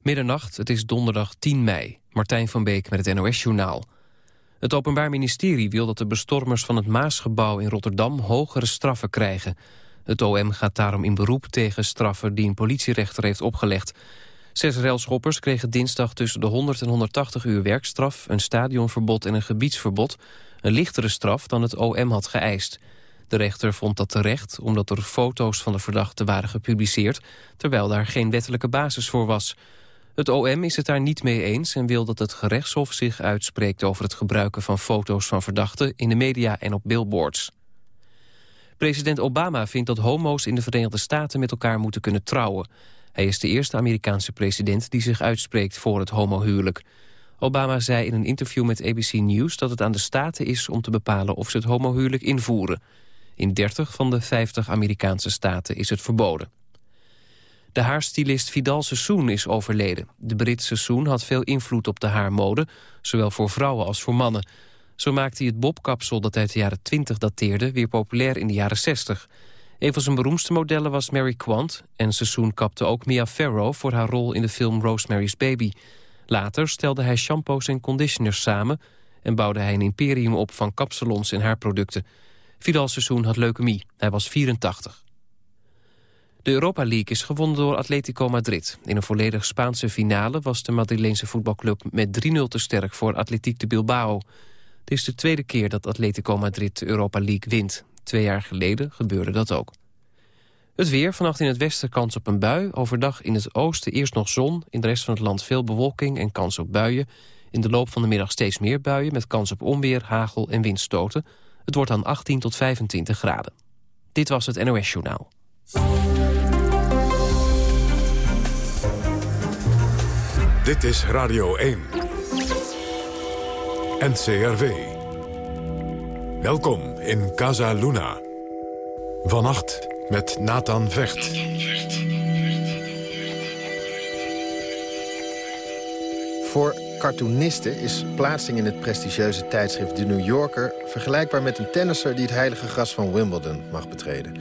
Middernacht, het is donderdag 10 mei. Martijn van Beek met het NOS-journaal. Het Openbaar Ministerie wil dat de bestormers van het Maasgebouw in Rotterdam hogere straffen krijgen. Het OM gaat daarom in beroep tegen straffen die een politierechter heeft opgelegd. Zes railschoppers kregen dinsdag tussen de 100 en 180 uur werkstraf... een stadionverbod en een gebiedsverbod. Een lichtere straf dan het OM had geëist. De rechter vond dat terecht omdat er foto's van de verdachte waren gepubliceerd... terwijl daar geen wettelijke basis voor was... Het OM is het daar niet mee eens en wil dat het gerechtshof zich uitspreekt over het gebruiken van foto's van verdachten in de media en op billboards. President Obama vindt dat homo's in de Verenigde Staten met elkaar moeten kunnen trouwen. Hij is de eerste Amerikaanse president die zich uitspreekt voor het homohuwelijk. Obama zei in een interview met ABC News dat het aan de staten is om te bepalen of ze het homohuwelijk invoeren. In 30 van de 50 Amerikaanse staten is het verboden. De haarstylist Vidal Sassoon is overleden. De Britse Sassoon had veel invloed op de haarmode, zowel voor vrouwen als voor mannen. Zo maakte hij het bobkapsel dat uit de jaren 20 dateerde weer populair in de jaren 60. Een van zijn beroemdste modellen was Mary Quant... en Sassoon kapte ook Mia Farrow voor haar rol in de film Rosemary's Baby. Later stelde hij shampoos en conditioners samen... en bouwde hij een imperium op van kapsalons en haarproducten. Vidal Sassoon had leukemie. Hij was 84. De Europa League is gewonnen door Atletico Madrid. In een volledig Spaanse finale was de Madrileense voetbalclub met 3-0 te sterk voor Atletiek de Bilbao. Het is de tweede keer dat Atletico Madrid de Europa League wint. Twee jaar geleden gebeurde dat ook. Het weer, vannacht in het westen kans op een bui. Overdag in het oosten eerst nog zon. In de rest van het land veel bewolking en kans op buien. In de loop van de middag steeds meer buien... met kans op onweer, hagel en windstoten. Het wordt dan 18 tot 25 graden. Dit was het NOS Journaal. Dit is Radio 1. NCRV. Welkom in Casa Luna. Vannacht met Nathan Vecht. Voor cartoonisten is plaatsing in het prestigieuze tijdschrift The New Yorker... vergelijkbaar met een tennisser die het heilige gras van Wimbledon mag betreden.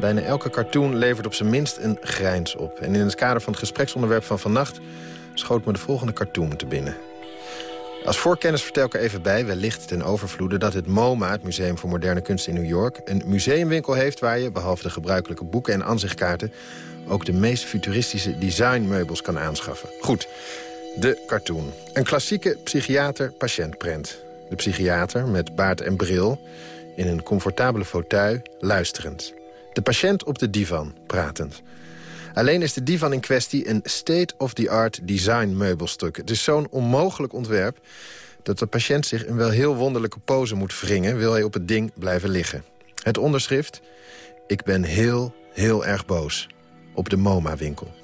Bijna elke cartoon levert op zijn minst een grijns op. En in het kader van het gespreksonderwerp van vannacht schoot me de volgende cartoon te binnen. Als voorkennis vertel ik er even bij, wellicht ten overvloede... dat het MoMA, het Museum voor Moderne Kunst in New York... een museumwinkel heeft waar je, behalve de gebruikelijke boeken en aanzichtkaarten... ook de meest futuristische designmeubels kan aanschaffen. Goed, de cartoon. Een klassieke psychiater-patiëntprent. De psychiater met baard en bril, in een comfortabele fauteuil, luisterend. De patiënt op de divan, pratend. Alleen is de divan in kwestie een state-of-the-art design meubelstuk. Het is zo'n onmogelijk ontwerp dat de patiënt zich een wel heel wonderlijke pose moet wringen... wil hij op het ding blijven liggen. Het onderschrift? Ik ben heel, heel erg boos. Op de MoMA-winkel.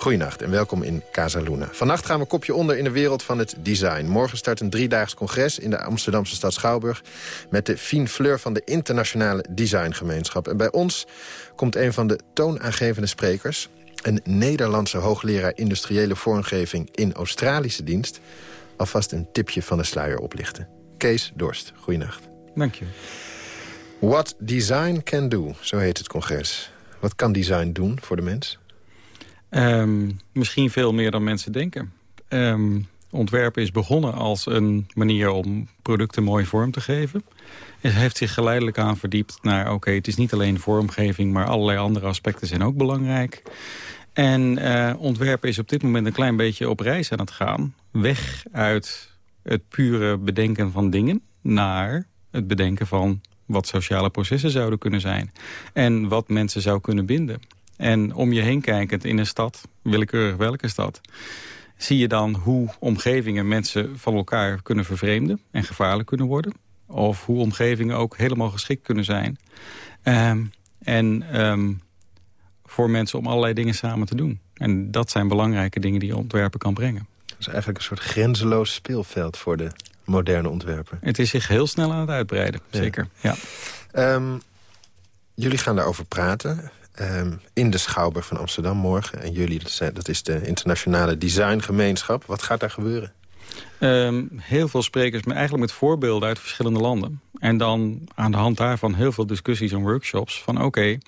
Goedenacht en welkom in Casa Luna. Vannacht gaan we kopje onder in de wereld van het design. Morgen start een driedaags congres in de Amsterdamse stad Schouwburg... met de fine fleur van de internationale designgemeenschap. En bij ons komt een van de toonaangevende sprekers... een Nederlandse hoogleraar industriële vormgeving in Australische dienst... alvast een tipje van de sluier oplichten. Kees Dorst, goeienacht. Dank je. What Design Can Do, zo heet het congres. Wat kan design doen voor de mens? Um, misschien veel meer dan mensen denken. Um, ontwerpen is begonnen als een manier om producten mooi vorm te geven. Het heeft zich geleidelijk aan verdiept naar... oké, het is niet alleen vormgeving, maar allerlei andere aspecten zijn ook belangrijk. En uh, ontwerpen is op dit moment een klein beetje op reis aan het gaan. Weg uit het pure bedenken van dingen... naar het bedenken van wat sociale processen zouden kunnen zijn. En wat mensen zou kunnen binden. En om je heen kijkend in een stad, willekeurig welke stad... zie je dan hoe omgevingen mensen van elkaar kunnen vervreemden... en gevaarlijk kunnen worden. Of hoe omgevingen ook helemaal geschikt kunnen zijn. Um, en um, voor mensen om allerlei dingen samen te doen. En dat zijn belangrijke dingen die ontwerpen kan brengen. Dat is eigenlijk een soort grenzeloos speelveld voor de moderne ontwerper. Het is zich heel snel aan het uitbreiden, zeker. Ja. Um, jullie gaan daarover praten. Um, in de Schouwburg van Amsterdam morgen. En jullie, dat is de internationale designgemeenschap. Wat gaat daar gebeuren? Um, heel veel sprekers, maar eigenlijk met voorbeelden uit verschillende landen. En dan aan de hand daarvan heel veel discussies en workshops van oké,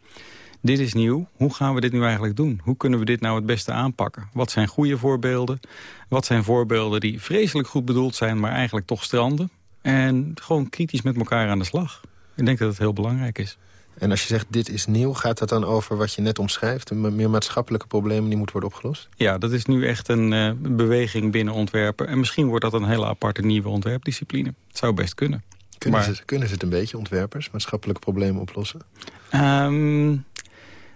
dit is nieuw. Hoe gaan we dit nu eigenlijk doen? Hoe kunnen we dit nou het beste aanpakken? Wat zijn goede voorbeelden? Wat zijn voorbeelden die vreselijk goed bedoeld zijn... maar eigenlijk toch stranden? En gewoon kritisch met elkaar aan de slag. Ik denk dat het heel belangrijk is. En als je zegt dit is nieuw, gaat dat dan over wat je net omschrijft? Meer maatschappelijke problemen die moeten worden opgelost? Ja, dat is nu echt een uh, beweging binnen ontwerpen. En misschien wordt dat een hele aparte nieuwe ontwerpdiscipline. Het zou best kunnen. Kunnen, maar... ze, kunnen ze het een beetje, ontwerpers, maatschappelijke problemen oplossen? Um,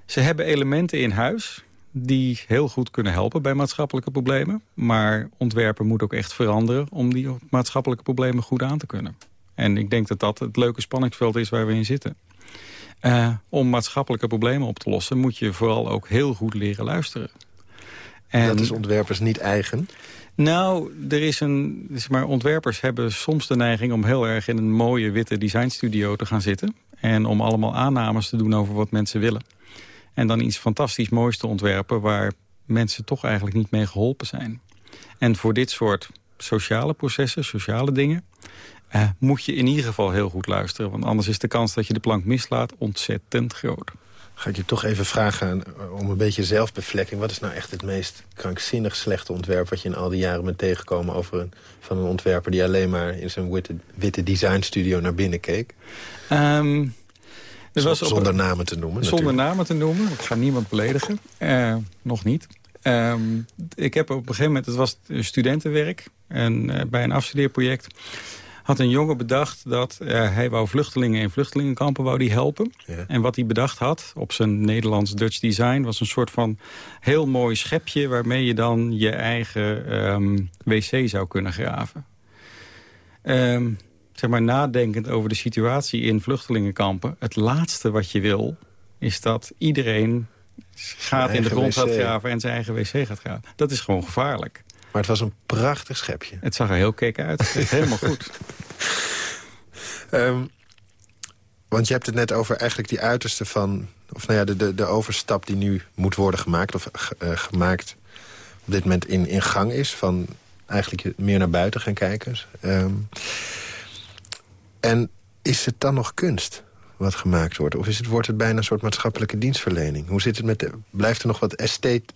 ze hebben elementen in huis die heel goed kunnen helpen bij maatschappelijke problemen. Maar ontwerpen moet ook echt veranderen om die maatschappelijke problemen goed aan te kunnen. En ik denk dat dat het leuke spanningsveld is waar we in zitten. Uh, om maatschappelijke problemen op te lossen moet je vooral ook heel goed leren luisteren. En, dat is ontwerpers niet eigen? Nou, er is een, maar ontwerpers hebben soms de neiging om heel erg in een mooie witte designstudio te gaan zitten. En om allemaal aannames te doen over wat mensen willen. En dan iets fantastisch moois te ontwerpen... waar mensen toch eigenlijk niet mee geholpen zijn. En voor dit soort sociale processen, sociale dingen... Eh, moet je in ieder geval heel goed luisteren. Want anders is de kans dat je de plank mislaat ontzettend groot. Ga ik je toch even vragen eh, om een beetje zelfbevlekking. Wat is nou echt het meest krankzinnig slechte ontwerp... wat je in al die jaren bent tegengekomen over een, van een ontwerper... die alleen maar in zijn witte, witte designstudio naar binnen keek? Um, zonder namen te noemen. Zonder namen te noemen. Ik ga niemand beledigen. Uh, nog niet. Uh, ik heb op een gegeven moment, het was studentenwerk. En uh, bij een afstudeerproject had een jongen bedacht dat uh, hij wou vluchtelingen in vluchtelingenkampen wou die helpen. Ja. En wat hij bedacht had op zijn Nederlands-Dutch design... was een soort van heel mooi schepje... waarmee je dan je eigen um, wc zou kunnen graven. Um, zeg maar, nadenkend over de situatie in vluchtelingenkampen... het laatste wat je wil, is dat iedereen gaat in de grond gaat graven... en zijn eigen wc gaat graven. Dat is gewoon gevaarlijk. Maar het was een prachtig schepje. Het zag er heel kek uit. helemaal goed. Um, want je hebt het net over eigenlijk die uiterste van... of nou ja, de, de, de overstap die nu moet worden gemaakt... of uh, gemaakt op dit moment in, in gang is... van eigenlijk meer naar buiten gaan kijken. Um, en is het dan nog kunst wat gemaakt wordt? Of is het, wordt het bijna een soort maatschappelijke dienstverlening? Hoe zit het met de, blijft er nog wat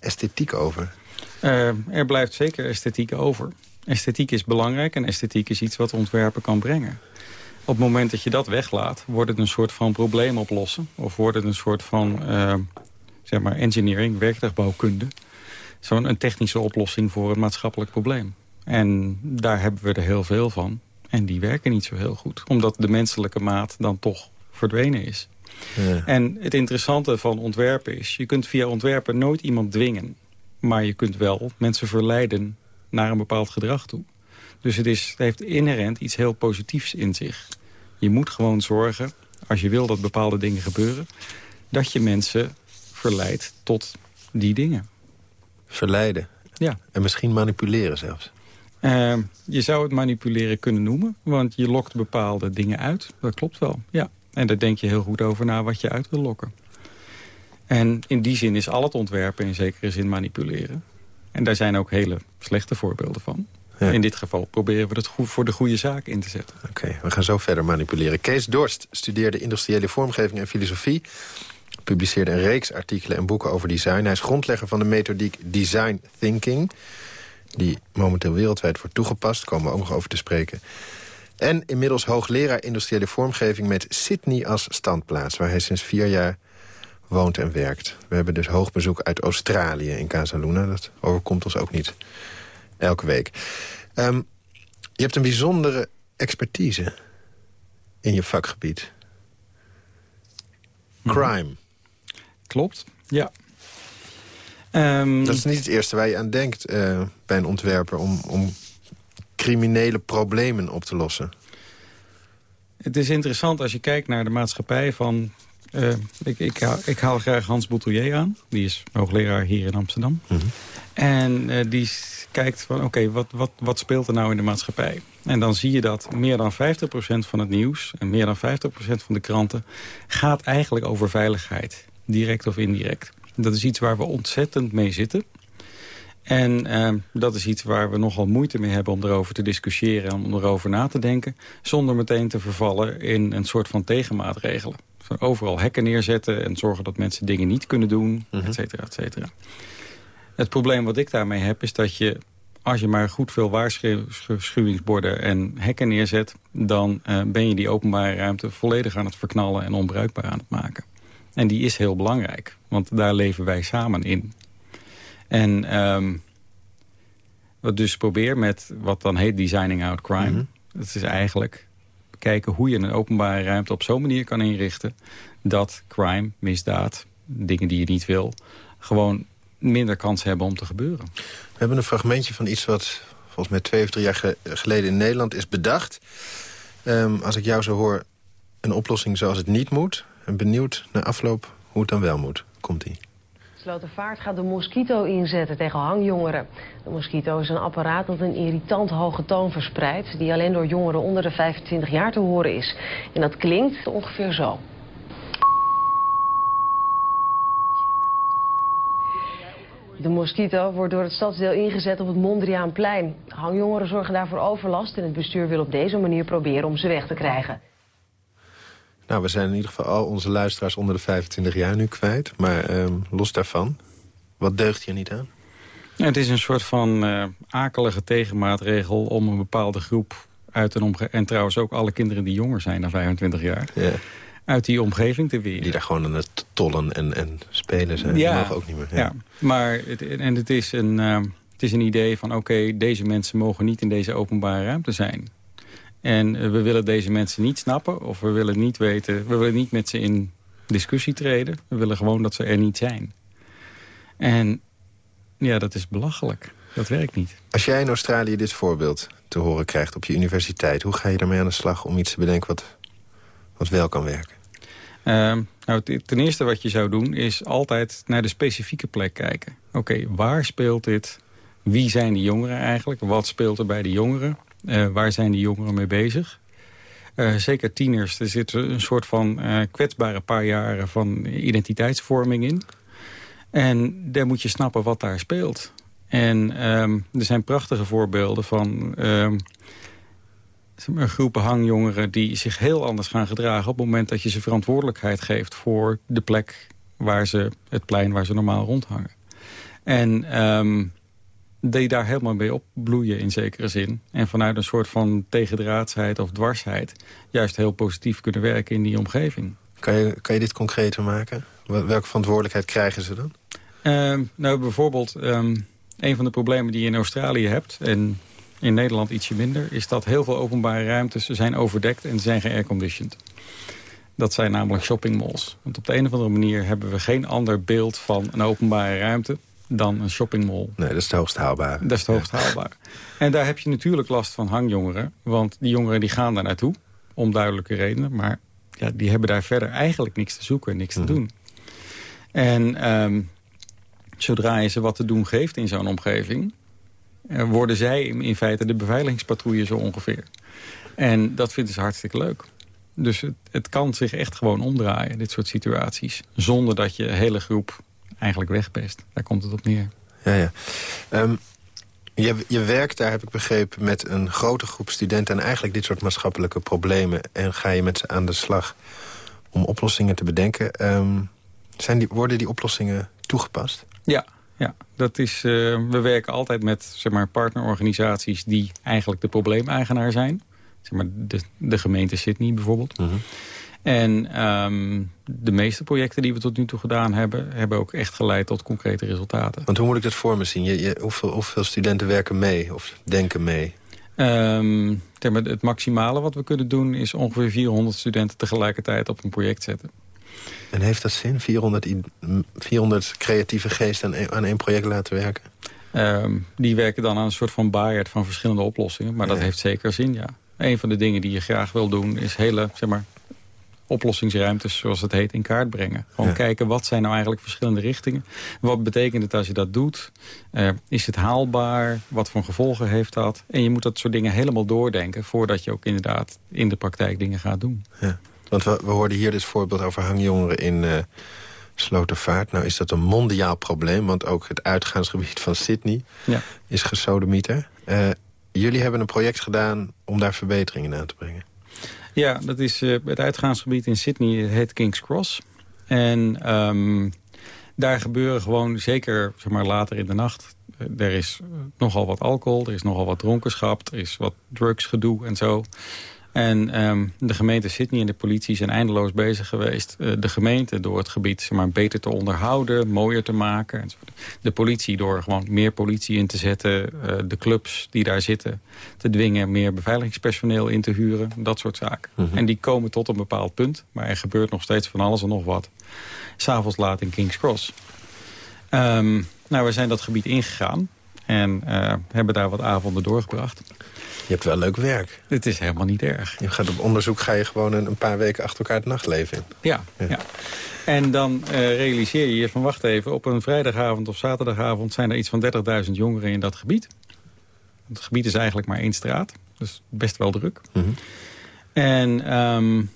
esthetiek over? Uh, er blijft zeker esthetiek over. Esthetiek is belangrijk en esthetiek is iets wat ontwerpen kan brengen. Op het moment dat je dat weglaat, wordt het een soort van probleem oplossen. Of wordt het een soort van uh, zeg maar engineering, werktuigbouwkunde. Zo'n technische oplossing voor een maatschappelijk probleem. En daar hebben we er heel veel van. En die werken niet zo heel goed. Omdat de menselijke maat dan toch verdwenen is. Ja. En het interessante van ontwerpen is... je kunt via ontwerpen nooit iemand dwingen. Maar je kunt wel mensen verleiden naar een bepaald gedrag toe. Dus het, is, het heeft inherent iets heel positiefs in zich. Je moet gewoon zorgen, als je wil dat bepaalde dingen gebeuren... dat je mensen verleidt tot die dingen. Verleiden? Ja. En misschien manipuleren zelfs? Uh, je zou het manipuleren kunnen noemen, want je lokt bepaalde dingen uit. Dat klopt wel, ja. En daar denk je heel goed over na wat je uit wil lokken. En in die zin is al het ontwerpen in zekere zin manipuleren. En daar zijn ook hele slechte voorbeelden van. Ja. In dit geval proberen we het goed voor de goede zaak in te zetten. Oké, we gaan zo verder manipuleren. Kees Dorst studeerde industriële vormgeving en filosofie. Publiceerde een reeks artikelen en boeken over design. Hij is grondlegger van de methodiek Design Thinking die momenteel wereldwijd wordt toegepast. Daar komen we ook nog over te spreken. En inmiddels hoogleraar industriële vormgeving met Sydney als standplaats... waar hij sinds vier jaar woont en werkt. We hebben dus hoog bezoek uit Australië in Casaluna. Dat overkomt ons ook niet elke week. Um, je hebt een bijzondere expertise in je vakgebied. Mhm. Crime. Klopt, ja. Um, dat is niet het eerste waar je aan denkt uh, bij een ontwerper... Om, om criminele problemen op te lossen. Het is interessant als je kijkt naar de maatschappij van... Uh, ik, ik, haal, ik, haal, graag Hans Boutelier aan. Die is hoogleraar hier in Amsterdam. Mm -hmm. En uh, die kijkt van, oké, okay, wat, wat, wat speelt er nou in de maatschappij? En dan zie je dat meer dan 50% van het nieuws... en meer dan 50% van de kranten... gaat eigenlijk over veiligheid. Direct of indirect. Dat is iets waar we ontzettend mee zitten. En uh, dat is iets waar we nogal moeite mee hebben om erover te discussiëren... en om erover na te denken, zonder meteen te vervallen in een soort van tegenmaatregelen. Overal hekken neerzetten en zorgen dat mensen dingen niet kunnen doen, mm et cetera, et cetera. Het probleem wat ik daarmee heb is dat je als je maar goed veel waarschuwingsborden en hekken neerzet... dan uh, ben je die openbare ruimte volledig aan het verknallen en onbruikbaar aan het maken. En die is heel belangrijk, want daar leven wij samen in. En um, wat dus probeer met wat dan heet designing out crime... Mm dat is eigenlijk kijken hoe je een openbare ruimte op zo'n manier kan inrichten... dat crime, misdaad, dingen die je niet wil... gewoon minder kans hebben om te gebeuren. We hebben een fragmentje van iets wat volgens mij twee of drie jaar geleden in Nederland is bedacht. Um, als ik jou zo hoor, een oplossing zoals het niet moet. En benieuwd naar afloop hoe het dan wel moet. Komt-ie. Slotervaart gaat de mosquito inzetten tegen hangjongeren. De mosquito is een apparaat dat een irritant hoge toon verspreidt... die alleen door jongeren onder de 25 jaar te horen is. En dat klinkt ongeveer zo. De mosquito wordt door het stadsdeel ingezet op het Mondriaanplein. Hangjongeren zorgen daarvoor overlast en het bestuur wil op deze manier proberen om ze weg te krijgen. Nou, we zijn in ieder geval al onze luisteraars onder de 25 jaar nu kwijt. Maar ehm, los daarvan, wat deugt hier niet aan? Ja, het is een soort van uh, akelige tegenmaatregel om een bepaalde groep uit een omgeving... en trouwens ook alle kinderen die jonger zijn dan 25 jaar... Ja uit die omgeving te weren. Die daar gewoon aan het tollen en, en spelen zijn. Ja, die mogen ook niet meer. Ja, maar het, en het is een, uh, het is een idee van... oké, deze mensen mogen niet in deze openbare ruimte zijn. En uh, we willen deze mensen niet snappen... of we willen niet weten... we willen niet met ze in discussie treden. We willen gewoon dat ze er niet zijn. En ja, dat is belachelijk. Dat werkt niet. Als jij in Australië dit voorbeeld te horen krijgt op je universiteit... hoe ga je daarmee aan de slag om iets te bedenken wat, wat wel kan werken? Uh, nou, ten eerste wat je zou doen is altijd naar de specifieke plek kijken. Oké, waar speelt dit? Wie zijn die jongeren eigenlijk? Wat speelt er bij de jongeren? Uh, waar zijn die jongeren mee bezig? Uh, zeker tieners, er zit een soort van uh, kwetsbare paar jaren van identiteitsvorming in. En daar moet je snappen wat daar speelt. En um, er zijn prachtige voorbeelden van um, groepen hangjongeren die zich heel anders gaan gedragen... op het moment dat je ze verantwoordelijkheid geeft voor de plek waar ze, het plein waar ze normaal rondhangen. En um, die daar helemaal mee opbloeien in zekere zin. En vanuit een soort van tegendraadsheid of dwarsheid... juist heel positief kunnen werken in die omgeving. Kan je, kan je dit concreter maken? Welke verantwoordelijkheid krijgen ze dan? Uh, nou, bijvoorbeeld, um, een van de problemen die je in Australië hebt... en in Nederland ietsje minder... is dat heel veel openbare ruimtes zijn overdekt en zijn geairconditioned. Dat zijn namelijk shoppingmalls. Want op de een of andere manier hebben we geen ander beeld van een openbare ruimte dan een shoppingmall. Nee, dat is het hoogst haalbaar. Dat is het hoogst haalbaar. En daar heb je natuurlijk last van hangjongeren. Want die jongeren die gaan daar naartoe, om duidelijke redenen. Maar ja, die hebben daar verder eigenlijk niks te zoeken, niks te mhm. doen. En um, zodra je ze wat te doen geeft in zo'n omgeving... Eh, worden zij in feite de beveiligingspatrouille zo ongeveer. En dat vinden ze hartstikke leuk. Dus het, het, kan zich echt gewoon omdraaien, dit soort situaties. Zonder dat je hele groep eigenlijk wegpest. Daar komt het op neer. Ja, ja. Um, je, je werkt daar, heb ik begrepen, met een grote groep studenten... en eigenlijk dit soort maatschappelijke problemen... en ga je met ze aan de slag om oplossingen te bedenken. Um, zijn die, worden die oplossingen toegepast? Ja, ja, dat is, uh, we werken altijd met zeg maar, partnerorganisaties die eigenlijk de probleemeigenaar zijn. Zeg maar de, de gemeente Sydney bijvoorbeeld. Uh En um, de meeste projecten die we tot nu toe gedaan hebben... hebben ook echt geleid tot concrete resultaten. Want hoe moet ik dat voor me zien? Je, je, hoeveel, hoeveel studenten werken mee of denken mee? Um, het maximale wat we kunnen doen is ongeveer 400 studenten tegelijkertijd op een project zetten. En heeft dat zin? 400, 400 creatieve geesten aan één project laten werken? Um, die werken dan aan een soort van baaierd van verschillende oplossingen. Maar dat heeft zeker zin, ja. Een van de dingen die je graag wil doen is hele, zeg maar, oplossingsruimtes, zoals het heet, in kaart brengen. Gewoon kijken, wat zijn nou eigenlijk verschillende richtingen? Wat betekent het als je dat doet? Uh, is het haalbaar? Wat voor gevolgen heeft dat? En je moet dat soort dingen helemaal doordenken... voordat je ook inderdaad in de praktijk dingen gaat doen. Ja. Want we, we hoorden hier dit voorbeeld over hangjongeren in uh, Slotervaart. Nou is dat een mondiaal probleem, want ook het uitgaansgebied van Sydney ja. is gesodemieter. Uh, jullie hebben een project gedaan om daar verbeteringen aan te brengen. Ja, dat is uh, het uitgaansgebied in Sydney, het heet King's Cross. En um, daar gebeuren gewoon, zeker zeg maar, later in de nacht... Eh, er is nogal wat alcohol, er is nogal wat dronkenschap... er is wat drugsgedoe en zo. En um, de gemeente Sydney en de politie zijn eindeloos bezig geweest... Uh, de gemeente door het gebied zeg maar, beter te onderhouden, mooier te maken. De politie door gewoon meer politie in te zetten. Uh, de clubs die daar zitten te dwingen meer beveiligingspersoneel in te huren. Dat soort zaken. Mm -hmm. En die komen tot een bepaald punt. Maar er gebeurt nog steeds van alles en nog wat. S'avonds laat in King's Cross. Um, nou, we zijn dat gebied ingegaan. En uh, hebben daar wat avonden doorgebracht. Je hebt wel leuk werk. Het is helemaal niet erg. Je gaat op onderzoek, ga je gewoon een, een paar weken achter elkaar het nachtleven in. Ja, ja. ja. En dan uh, realiseer je je van, wacht even... op een vrijdagavond of zaterdagavond zijn er iets van 30.000 jongeren in dat gebied. Het gebied is eigenlijk maar één straat. Dus best wel druk. Mm -hmm. En um,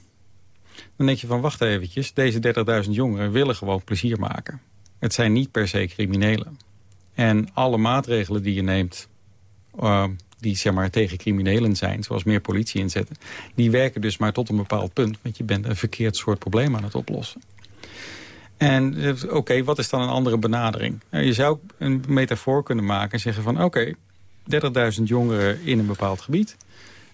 dan denk je van, wacht eventjes... deze 30.000 jongeren willen gewoon plezier maken. Het zijn niet per se criminelen. En alle maatregelen die je neemt... Uh, die zeg maar, tegen criminelen zijn, zoals meer politie inzetten... die werken dus maar tot een bepaald punt. Want je bent een verkeerd soort probleem aan het oplossen. En oké, okay, wat is dan een andere benadering? Nou, je zou een metafoor kunnen maken en zeggen van... oké, okay, 30.000 jongeren in een bepaald gebied...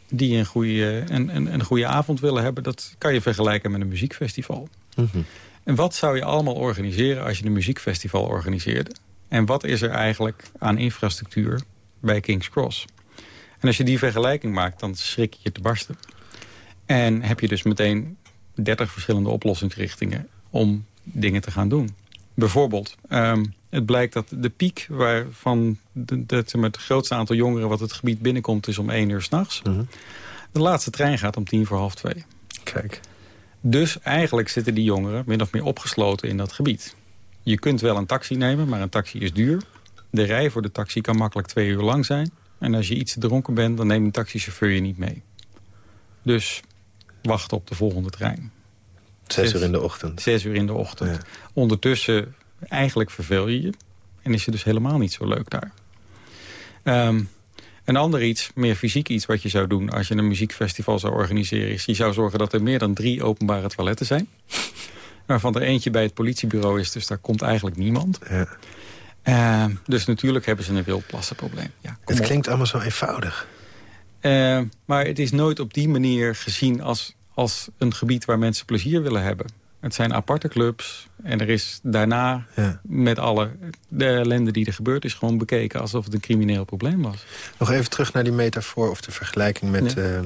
die een goede, een, een, een goede avond willen hebben... dat kan je vergelijken met een muziekfestival. Mm -hmm. En wat zou je allemaal organiseren als je een muziekfestival organiseerde? En wat is er eigenlijk aan infrastructuur bij King's Cross? En als je die vergelijking maakt, dan schrik je te barsten. En heb je dus meteen 30 verschillende oplossingsrichtingen om dingen te gaan doen. Bijvoorbeeld, um, het blijkt dat de piek waarvan de, de, de, het grootste aantal jongeren... wat het gebied binnenkomt is om 1 uur s'nachts. Mm -hmm. De laatste trein gaat om tien voor half twee. Kijk. Dus eigenlijk zitten die jongeren min of meer opgesloten in dat gebied. Je kunt wel een taxi nemen, maar een taxi is duur. De rij voor de taxi kan makkelijk twee uur lang zijn. En als je iets te dronken bent, dan neemt een taxichauffeur je niet mee. Dus wacht op de volgende trein. Zes uur in de ochtend. Zes uur in de ochtend. Ja. Ondertussen, eigenlijk verveel je je. En is het dus helemaal niet zo leuk daar. Um, een ander iets, meer fysiek iets wat je zou doen... als je een muziekfestival zou organiseren... is je zou zorgen dat er meer dan drie openbare toiletten zijn. Waarvan er eentje bij het politiebureau is, dus daar komt eigenlijk niemand. Ja. Uh, dus natuurlijk hebben ze een wildplassenprobleem. Ja, het klinkt allemaal zo eenvoudig. Uh, maar het is nooit op die manier gezien als, als een gebied waar mensen plezier willen hebben. Het zijn aparte clubs. En er is daarna ja. met alle de ellende die er gebeurd is... gewoon bekeken alsof het een crimineel probleem was. Nog even terug naar die metafoor of de vergelijking met uh,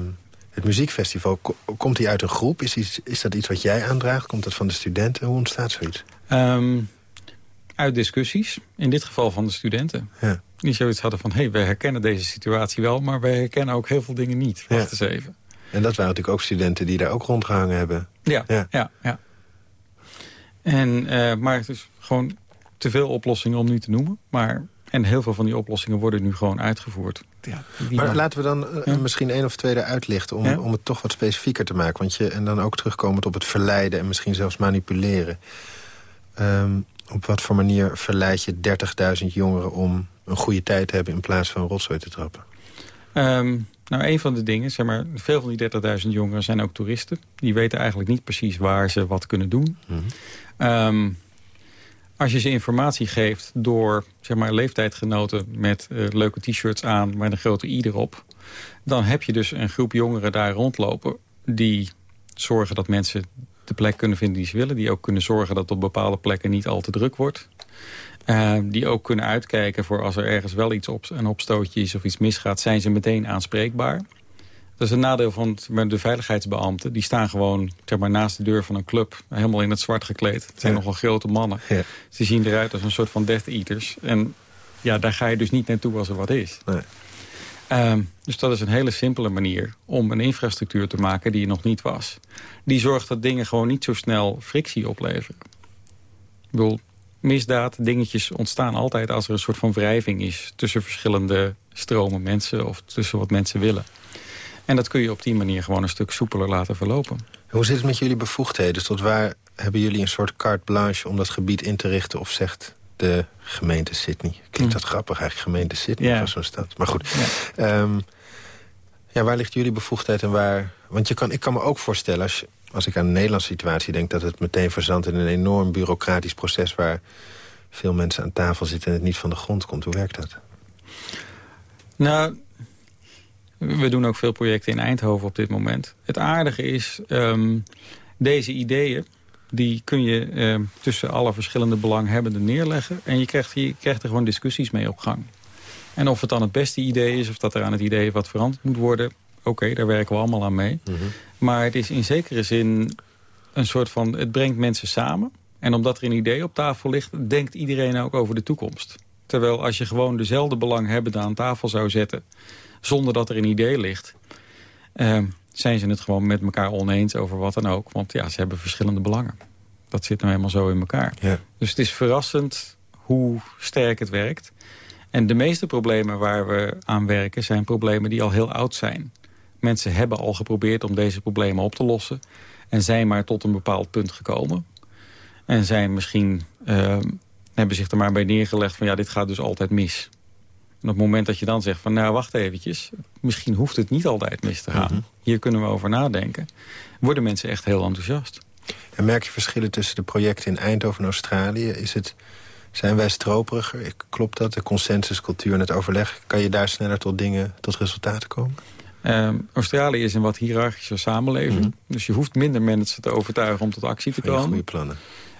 het muziekfestival. Komt die uit een groep? Is, iets, is dat iets wat jij aandraagt? Komt dat van de studenten? Hoe ontstaat zoiets? Um, uit discussies. In dit geval van de studenten. Ja. Die zoiets hadden van, hé, hey, we herkennen deze situatie wel... maar we herkennen ook heel veel dingen niet. Wacht eens even. En dat waren natuurlijk ook studenten die daar ook rondgehangen hebben. Ja, ja, ja. ja. En, uh, maar het is gewoon te veel oplossingen om nu te noemen. Maar, en heel veel van die oplossingen worden nu gewoon uitgevoerd. Ja, maar man. laten we dan uh, ja. misschien één of twee eruit lichten... Om, ja? om het toch wat specifieker te maken. Want je, en dan ook terugkomend op het verleiden en misschien zelfs manipuleren. Um, op wat voor manier verleid je 30.000 jongeren... om een goede tijd te hebben in plaats van rotzooi te trappen? Um, nou, een van de dingen, zeg maar, veel van die 30.000 jongeren zijn ook toeristen. Die weten eigenlijk niet precies waar ze wat kunnen doen. Mm -hmm. um, als je ze informatie geeft door zeg maar, leeftijdgenoten met uh, leuke t-shirts aan... met een grote i erop... dan heb je dus een groep jongeren daar rondlopen... die zorgen dat mensen de plek kunnen vinden die ze willen. Die ook kunnen zorgen dat op bepaalde plekken niet al te druk wordt. Uh, die ook kunnen uitkijken voor als er ergens wel iets op een opstootje is of iets misgaat, zijn ze meteen aanspreekbaar. Dat is een nadeel van de veiligheidsbeambten. Die staan gewoon zeg maar, naast de deur van een club, helemaal in het zwart gekleed. Het zijn ja. nogal grote mannen. Ja. Ze zien eruit als een soort van death eaters. En ja, daar ga je dus niet naartoe als er wat is. Nee. Um, dus dat is een hele simpele manier om een infrastructuur te maken die er nog niet was. Die zorgt dat dingen gewoon niet zo snel frictie opleveren. Ik bedoel, misdaad, dingetjes ontstaan altijd als er een soort van wrijving is... tussen verschillende stromen mensen of tussen wat mensen willen. En dat kun je op die manier gewoon een stuk soepeler laten verlopen. Hoe zit het met jullie bevoegdheden? Tot waar hebben jullie een soort carte blanche om dat gebied in te richten? Of zegt de gemeente Sydney? Klinkt hm. dat grappig eigenlijk, gemeente Sydney ja. van zo'n stad. Maar goed, ja. Ehm, ja, waar ligt jullie bevoegdheid en waar... Want je kan, ik kan me ook voorstellen, als, als ik aan de Nederlandse situatie denk... dat het meteen verzandt in een enorm bureaucratisch proces... waar veel mensen aan tafel zitten en het niet van de grond komt. Hoe werkt dat? Nou, we doen ook veel projecten in Eindhoven op dit moment. Het aardige is, um, deze ideeën die kun je uh, tussen alle verschillende belanghebbenden neerleggen. En je krijgt, je krijgt er gewoon discussies mee op gang. En of het dan het beste idee is, of dat er aan het idee wat veranderd moet worden... oké, daar werken we allemaal aan mee. Mhm. Maar het is in zekere zin een soort van... het brengt mensen samen. En omdat er een idee op tafel ligt, denkt iedereen ook over de toekomst. Terwijl als je gewoon dezelfde belanghebbenden aan tafel zou zetten... zonder dat er een idee ligt... Uh, zijn ze het gewoon met elkaar oneens over wat dan ook. Want ja, ze hebben verschillende belangen. Dat zit nou helemaal zo in elkaar. Ja. Dus het is verrassend hoe sterk het werkt. En de meeste problemen waar we aan werken... zijn problemen die al heel oud zijn. Mensen hebben al geprobeerd om deze problemen op te lossen... en zijn maar tot een bepaald punt gekomen. En zijn misschien... Uh, hebben zich er maar bij neergelegd van... ja, dit gaat dus altijd mis. En op het moment dat je dan zegt van... nou, wacht eventjes, misschien hoeft het niet altijd mis te gaan. Mhm. Hier kunnen we over nadenken. Worden mensen echt heel enthousiast. En merk je verschillen tussen de projecten in Eindhoven en Australië? Is het, zijn wij stroperiger? Klopt dat? De consensuscultuur en het overleg. Kan je daar sneller tot dingen, tot resultaten komen? Ehm, Australië is een wat hiërarchische samenleving. Mhm. Dus je hoeft minder mensen te overtuigen om tot actie te komen. Goede plannen.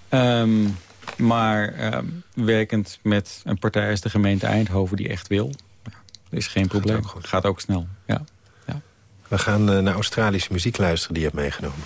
Um, maar ehm, werkend met een partij als de gemeente Eindhoven die echt wil... is geen probleem. Gaat ook, Gaat ook snel, ja. ja. We gaan uh, naar Australische muziek luisteren die je hebt meegenomen.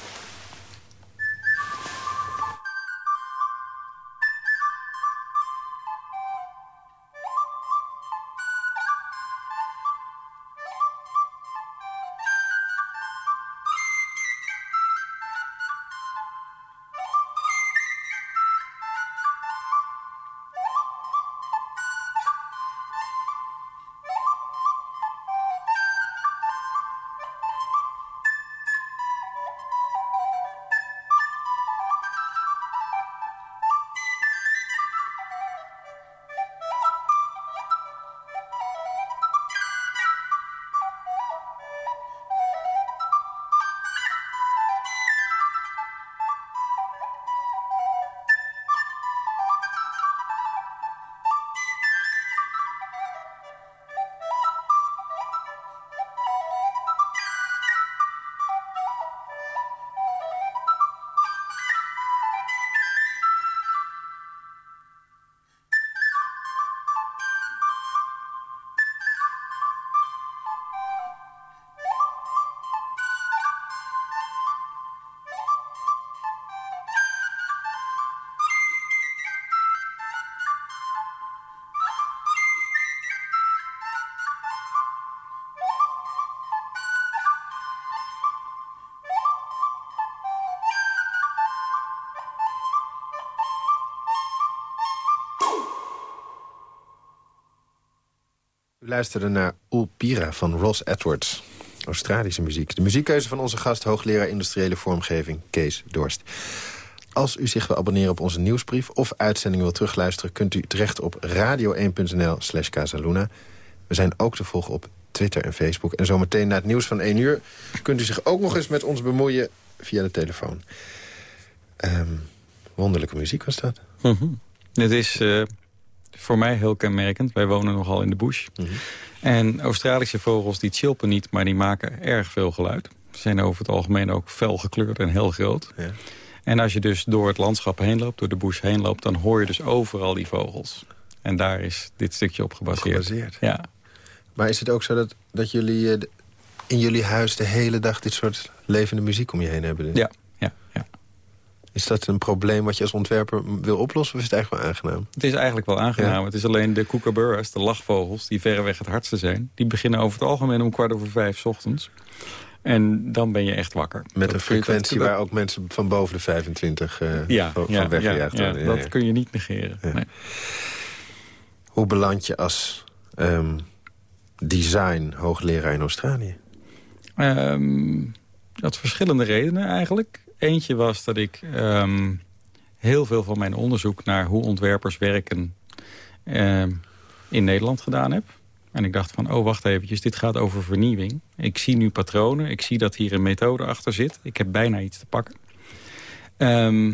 Luisterde naar Ulpira van Ross Edwards. Australische muziek. De muziekkeuze van onze gast, hoogleraar industriële vormgeving, Kees Dorst. Als u zich wil abonneren op onze nieuwsbrief of uitzendingen wil terugluisteren... kunt u terecht op radio1.nl slash Casaluna. We zijn ook te volgen op Twitter en Facebook. En zometeen na het nieuws van 1 uur... kunt u zich ook nog eens met ons bemoeien via de telefoon. Um, wonderlijke muziek was dat. Mm Het is... Uh voor mij heel kenmerkend. Wij wonen nogal in de bush. Mhm. En Australische vogels die chilpen niet, maar die maken erg veel geluid. Ze zijn over het algemeen ook fel gekleurd en heel groot. Ja. En als je dus door het landschap heen loopt, door de bush heen loopt... dan hoor je dus overal die vogels. En daar is dit stukje op gebaseerd. gebaseerd. Ja. Maar is het ook zo dat, dat jullie eh, in jullie huis de hele dag... dit soort levende muziek om je heen hebben? Ja. Is dat een probleem wat je als ontwerper wil oplossen? Of is het eigenlijk wel aangenaam? Het is eigenlijk wel aangenaam. Het is alleen de kookaburras, de lachvogels, die verreweg het hardste zijn. Die beginnen over het algemeen om kwart over vijf ochtends. En dan ben je echt wakker. Met een frequentie waar ook mensen van boven de 25 uh, ja, van, ja, weggejaagd ja, worden. dat kun je niet negeren. Nee. Hoe beland je als um, design hoogleraar in Australië? Um, Dat verschillende redenen eigenlijk. Eentje was dat ik ehm, heel veel van mijn onderzoek naar hoe ontwerpers werken ehm, in Nederland gedaan heb. En ik dacht van, oh wacht eventjes, dit gaat over vernieuwing. Ik zie nu patronen, ik zie dat hier een methode achter zit. Ik heb bijna iets te pakken. Ehm,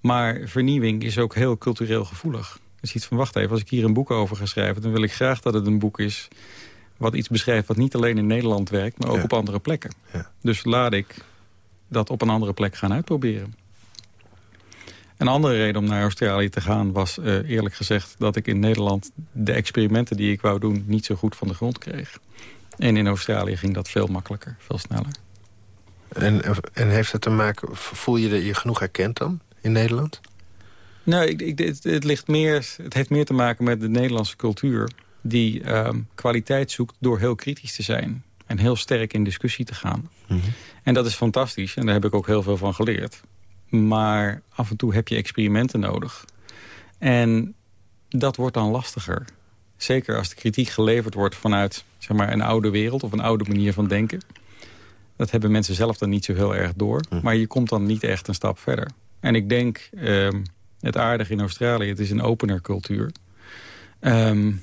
maar vernieuwing is ook heel cultureel gevoelig. Dus iets van, wacht even, als ik hier een boek over ga schrijven... dan wil ik graag dat het een boek is wat iets beschrijft... wat niet alleen in Nederland werkt, maar ook op andere plekken. Ja. Dus laat ik dat op een andere plek gaan uitproberen. Een andere reden om naar Australië te gaan was uh, eerlijk gezegd... dat ik in Nederland de experimenten die ik wou doen niet zo goed van de grond kreeg. En in Australië ging dat veel makkelijker, veel sneller. En, en heeft het te maken, voel je je genoeg herkend dan in Nederland? Nou, ik, ik, het, het, ligt meer, het heeft meer te maken met de Nederlandse cultuur... die uh, kwaliteit zoekt door heel kritisch te zijn. En heel sterk in discussie te gaan. Mm -hmm. En dat is fantastisch. En daar heb ik ook heel veel van geleerd. Maar af en toe heb je experimenten nodig. En dat wordt dan lastiger. Zeker als de kritiek geleverd wordt vanuit zeg maar, een oude wereld... of een oude manier van denken. Dat hebben mensen zelf dan niet zo heel erg door. Hm. Maar je komt dan niet echt een stap verder. En ik denk, um, het aardige in Australië, het is een opener cultuur. Um,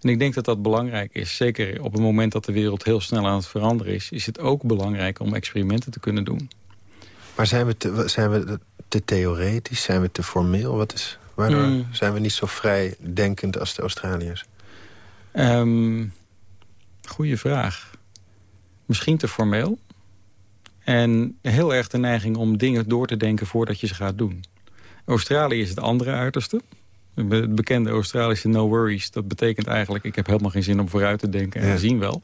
en ik denk dat dat belangrijk is. Zeker op het moment dat de wereld heel snel aan het veranderen is... is het ook belangrijk om experimenten te kunnen doen. Maar zijn we te, zijn we te theoretisch? Zijn we te formeel? Wat is, waardoor hmm. zijn we niet zo vrij denkend als de Australiërs? Um, goeie vraag. Misschien te formeel. En heel erg de neiging om dingen door te denken voordat je ze gaat doen. Australië is het andere uiterste. Het bekende Australische no worries. Dat betekent eigenlijk, ik heb helemaal geen zin om vooruit te denken. En we zien wel.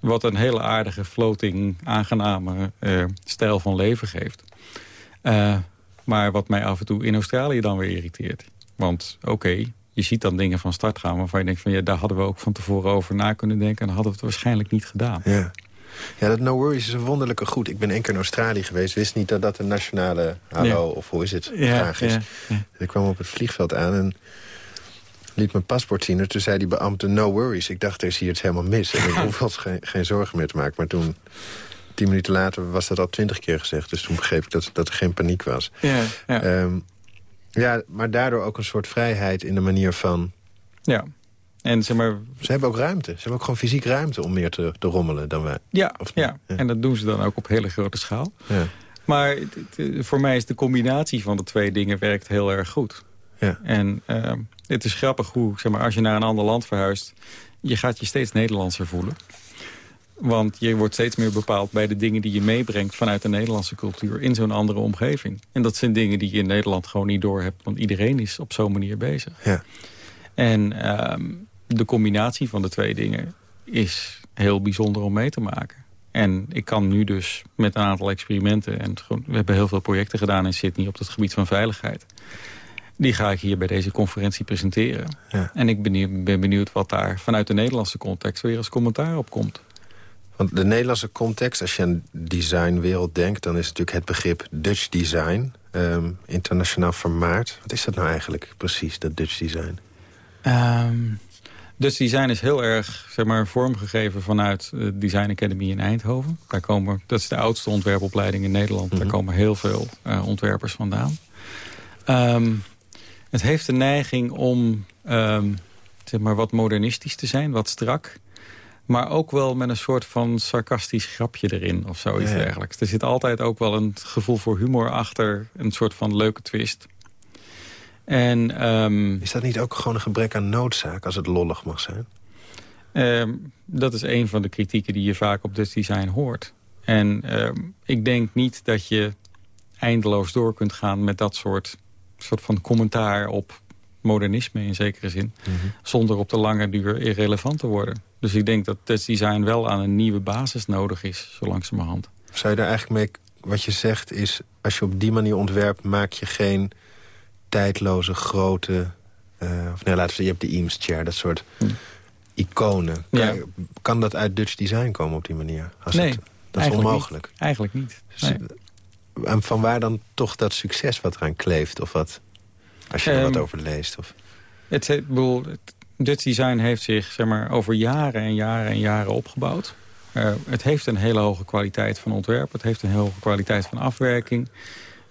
Wat een hele aardige, floating, aangename uh, stijl van leven geeft. Uh, maar wat mij af en toe in Australië dan weer irriteert. Want oké, je ziet dan dingen van start gaan... waarvan je denkt van ja, daar hadden we ook van tevoren over na kunnen denken... en dan hadden we het waarschijnlijk niet gedaan. Ja. Ja, dat No Worries is een wonderlijke goed. Ik ben één keer in Australië geweest. Wist niet dat dat een nationale hallo, of hoe is het, vraag is. Ik kwam op het vliegveld aan en liet mijn paspoort zien. En toen zei die beambte, no worries. Ik dacht, er is hier iets helemaal mis. En ik hoef geen, geen zorgen meer te maken. Maar toen, tien minuten later, was dat al twintig keer gezegd. Dus toen begreep ik dat, dat er geen paniek was. Ja, ja. Ehm, ja, maar daardoor ook een soort vrijheid in de manier van... Ja. En zeg maar... Ze hebben ook ruimte. Ze hebben ook gewoon fysiek ruimte om meer te, te rommelen dan wij. Ja, of ja. ja, en dat doen ze dan ook op hele grote schaal. Ja. Maar voor mij is de combinatie van de twee dingen werkt heel erg goed. Ja. En uh, het is grappig hoe, zeg maar, als je naar een ander land verhuist... je gaat je steeds Nederlandser voelen. Want je wordt steeds meer bepaald bij de dingen die je meebrengt... vanuit de Nederlandse cultuur in zo'n andere omgeving. En dat zijn dingen die je in Nederland gewoon niet door hebt. Want iedereen is op zo'n manier bezig. Ja. En uh, de combinatie van de twee dingen is heel bijzonder om mee te maken. En ik kan nu dus met een aantal experimenten... en we hebben heel veel projecten gedaan in Sydney op het gebied van veiligheid... die ga ik hier bij deze conferentie presenteren. Ja. En ik ben, ben benieuwd wat daar vanuit de Nederlandse context... weer als commentaar op komt. Want de Nederlandse context, als je aan designwereld denkt... dan is natuurlijk het begrip Dutch design um, internationaal vermaard. Wat is dat nou eigenlijk precies, dat Dutch design? Um, dus design is heel erg zeg maar, vormgegeven vanuit de Design Academy in Eindhoven. Daar komen, dat is de oudste ontwerpopleiding in Nederland. Daar mhm. komen heel veel uh, ontwerpers vandaan. Um, het heeft de neiging om um, zeg maar, wat modernistisch te zijn, wat strak. Maar ook wel met een soort van sarcastisch grapje erin of zoiets ja. dergelijks. Er zit altijd ook wel een gevoel voor humor achter. Een soort van leuke twist. En, um, is dat niet ook gewoon een gebrek aan noodzaak als het lollig mag zijn? Um, dat is een van de kritieken die je vaak op design hoort. En um, ik denk niet dat je eindeloos door kunt gaan met dat soort, soort van commentaar op modernisme in zekere zin. Mm -hmm. Zonder op de lange duur irrelevant te worden. Dus ik denk dat design wel aan een nieuwe basis nodig is, zo langzamerhand. Zou je daar eigenlijk mee, wat je zegt is, als je op die manier ontwerpt, maak je geen tijdloze, grote... Uh, of nee, laten we je hebt de Eames Chair, dat soort hm. iconen. Kan, kan, dat uit Dutch design komen op die manier? Als nee, dat is onmogelijk. Niet. Eigenlijk niet. Nee. En van waar dan toch dat succes wat eraan kleeft? Of wat? Als je er wat ehm, over leest? Of? Het, het, bedoel, het Dutch design heeft zich zeg maar, over jaren en jaren en jaren opgebouwd. Uh, het heeft een hele hoge kwaliteit van ontwerp. Het heeft een hele hoge kwaliteit van afwerking.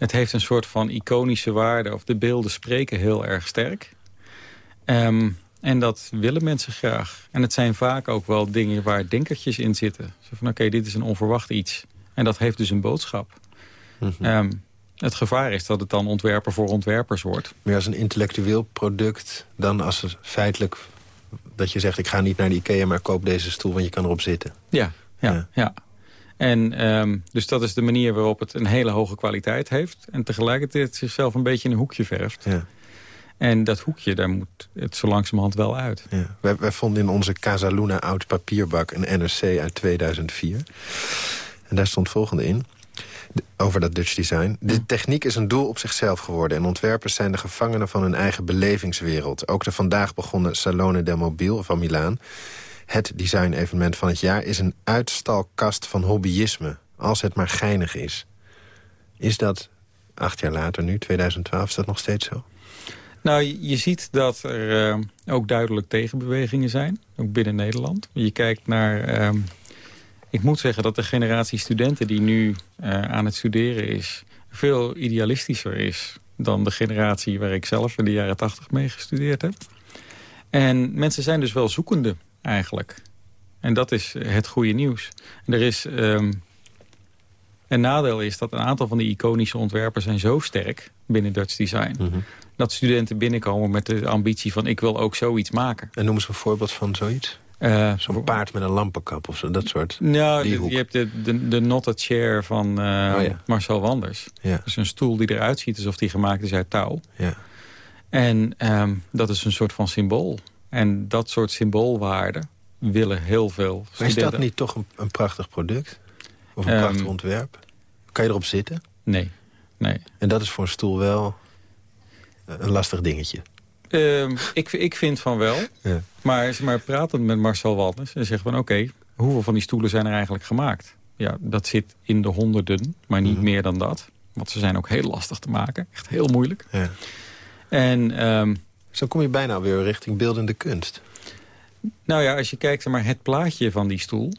Het heeft een soort van iconische waarde. Of de beelden spreken heel erg sterk. Um, en dat willen mensen graag. En het zijn vaak ook wel dingen waar denkertjes in zitten. Zo van, oké, dit is een onverwacht iets. En dat heeft dus een boodschap. Mm um, het gevaar is dat het dan ontwerper voor ontwerpers wordt. Meer als een intellectueel product dan als het feitelijk... dat je zegt, ik ga niet naar de Ikea, maar koop deze stoel... want je kan erop zitten. Ja, ja, ja. En um, dus dat is de manier waarop het een hele hoge kwaliteit heeft... en tegelijkertijd zichzelf een beetje in een hoekje verft. Ja. En dat hoekje, daar moet het zo langzamerhand wel uit. Ja. Wij, wij vonden in onze Casaluna oud papierbak een NRC uit 2004. En daar stond volgende in over dat Dutch design. De techniek is een doel op zichzelf geworden... en ontwerpers zijn de gevangenen van hun eigen belevingswereld. Ook de vandaag begonnen Salone del Mobile van Milaan... het design-evenement van het jaar... is een uitstalkast van hobbyisme, als het maar geinig is. Is dat acht jaar later nu, 2012, is dat nog steeds zo? Nou, je ziet dat er uh, ook duidelijk tegenbewegingen zijn, ook binnen Nederland. Je kijkt naar... Uh, ik moet zeggen dat de generatie studenten die nu uh, aan het studeren is... veel idealistischer is dan de generatie waar ik zelf in de jaren tachtig mee gestudeerd heb. En mensen zijn dus wel zoekende eigenlijk. En dat is het goede nieuws. En er is... Um, een nadeel is dat een aantal van die iconische ontwerpen zijn zo sterk binnen Dutch design... Mm -hmm. dat studenten binnenkomen met de ambitie van ik wil ook zoiets maken. En noem eens een voorbeeld van zoiets. Uh, Zo'n paard met een lampenkap of zo, dat soort. Nou, je hebt de, de, de Not a Chair van uh, oh, ja. Marcel Wanders. Ja. Dus een stoel die eruit ziet alsof die gemaakt is uit touw. Ja. En um, dat is een soort van symbool. En dat soort symboolwaarden willen heel veel Maar is dat niet toch een, een prachtig product? Of een um, prachtig ontwerp? Kan je erop zitten? Nee, nee. En dat is voor een stoel wel een lastig dingetje? Uh, ik, ik vind van wel. Ja. Maar, maar pratend met Marcel Waldens en zeggen van... oké, hoeveel van die stoelen zijn er eigenlijk gemaakt? Ja, dat zit in de honderden, maar niet mm meer dan dat. Want ze zijn ook heel lastig te maken. Echt heel moeilijk. Ja. En, um, Zo kom je bijna weer richting beeldende kunst. Nou ja, als je kijkt maar het plaatje van die stoel...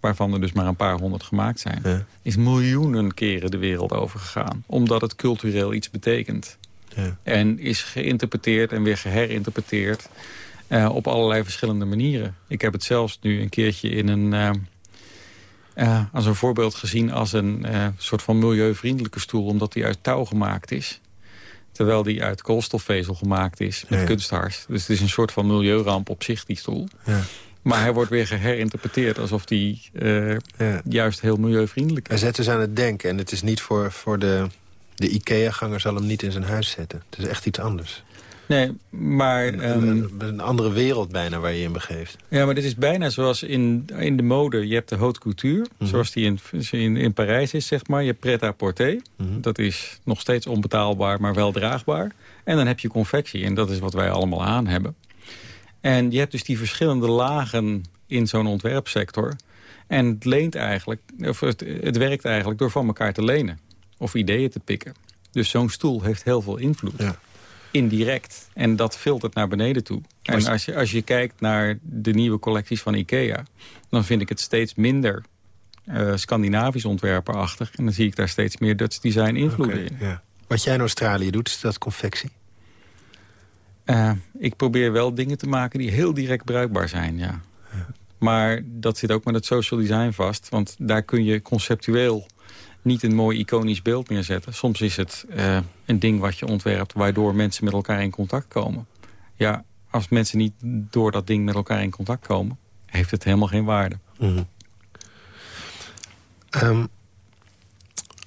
waarvan er dus maar een paar honderd gemaakt zijn... Ja. is miljoenen keren de wereld over gegaan. Omdat het cultureel iets betekent. Ja. En is geïnterpreteerd en weer geherinterpreteerd uh, op allerlei verschillende manieren. Ik heb het zelfs nu een keertje in een, uh, uh, als een voorbeeld gezien als een soort van milieuvriendelijke stoel, omdat die uit touw gemaakt is. Terwijl die uit koolstofvezel gemaakt is met ja. kunsthars. Dus het is een soort van milieuramp op zich, die stoel. Ja. Maar hij wordt weer geherinterpreteerd alsof die ja. juist heel milieuvriendelijk is. Hij zet dus aan het denken. En het is niet voor, voor de de IKEA-ganger zal hem niet in zijn huis zetten. Het is echt iets anders. Nee, maar... Een, um, een, andere wereld bijna waar je in begeeft. Ja, maar dit is bijna zoals in, in de mode. Je hebt de haute couture, mm -hmm. zoals die in, in, in Parijs is, zeg maar. Je hebt pret-à-porter. Mm -hmm. Dat is nog steeds onbetaalbaar, maar wel draagbaar. En dan heb je confectie, en dat is wat wij allemaal aan hebben. En je hebt dus die verschillende lagen in zo'n ontwerpsector. En het leent eigenlijk, of het, het werkt eigenlijk door van elkaar te lenen of ideeën te pikken. Dus zo'n stoel heeft heel veel invloed. Ja. Indirect. En dat filtert naar beneden toe. En als je, als je kijkt naar de nieuwe collecties van IKEA... dan vind ik het steeds minder uh, Scandinavisch ontwerperachtig. En dan zie ik daar steeds meer Dutch design invloeden okay, in. Ja. Wat jij in Australië doet, is dat confectie? Uh, ik probeer wel dingen te maken die heel direct bruikbaar zijn, ja. ja. Maar dat zit ook met het social design vast. Want daar kun je conceptueel niet een mooi iconisch beeld neerzetten. Soms is het uh, een ding wat je ontwerpt... waardoor mensen met elkaar in contact komen. Ja, als mensen niet door dat ding met elkaar in contact komen... heeft het helemaal geen waarde. Mm -hmm. um,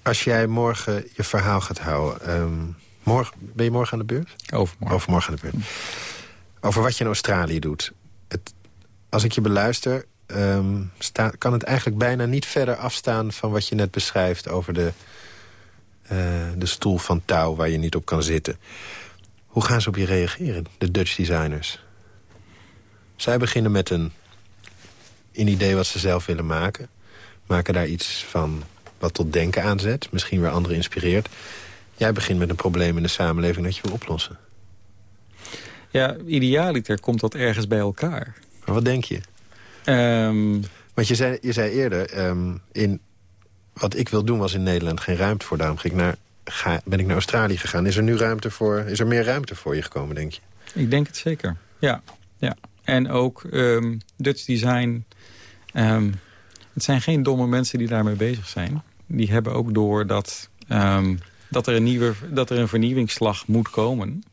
als jij morgen je verhaal gaat houden... Um, morgen, ben je morgen aan de beurt? Overmorgen. Overmorgen aan de beurt. Over wat je in Australië doet. Het, als ik je beluister, um, sta, kan het eigenlijk bijna niet verder afstaan... van wat je net beschrijft over de, uh, de stoel van touw... waar je niet op kan zitten. Hoe gaan ze op je reageren, de Dutch designers? Zij beginnen met een, een idee wat ze zelf willen maken. Maken daar iets van wat tot denken aanzet. Misschien weer anderen inspireert. Jij begint met een probleem in de samenleving dat je wil oplossen. Ja, idealiter komt dat ergens bij elkaar. Maar wat denk je? Um, Want je zei, je zei eerder, ehm, in, wat ik wil doen was in Nederland geen ruimte voor. Daarom ging ik naar, ga, ben ik naar Australië gegaan. Is er nu ruimte voor, is er meer ruimte voor je gekomen, denk je? Ik denk het zeker, ja. ja. En ook um, Dutch Design... Um, het zijn geen domme mensen die daarmee bezig zijn. Die hebben ook door dat, dat, er, een nieuwe, dat er een vernieuwingsslag moet komen.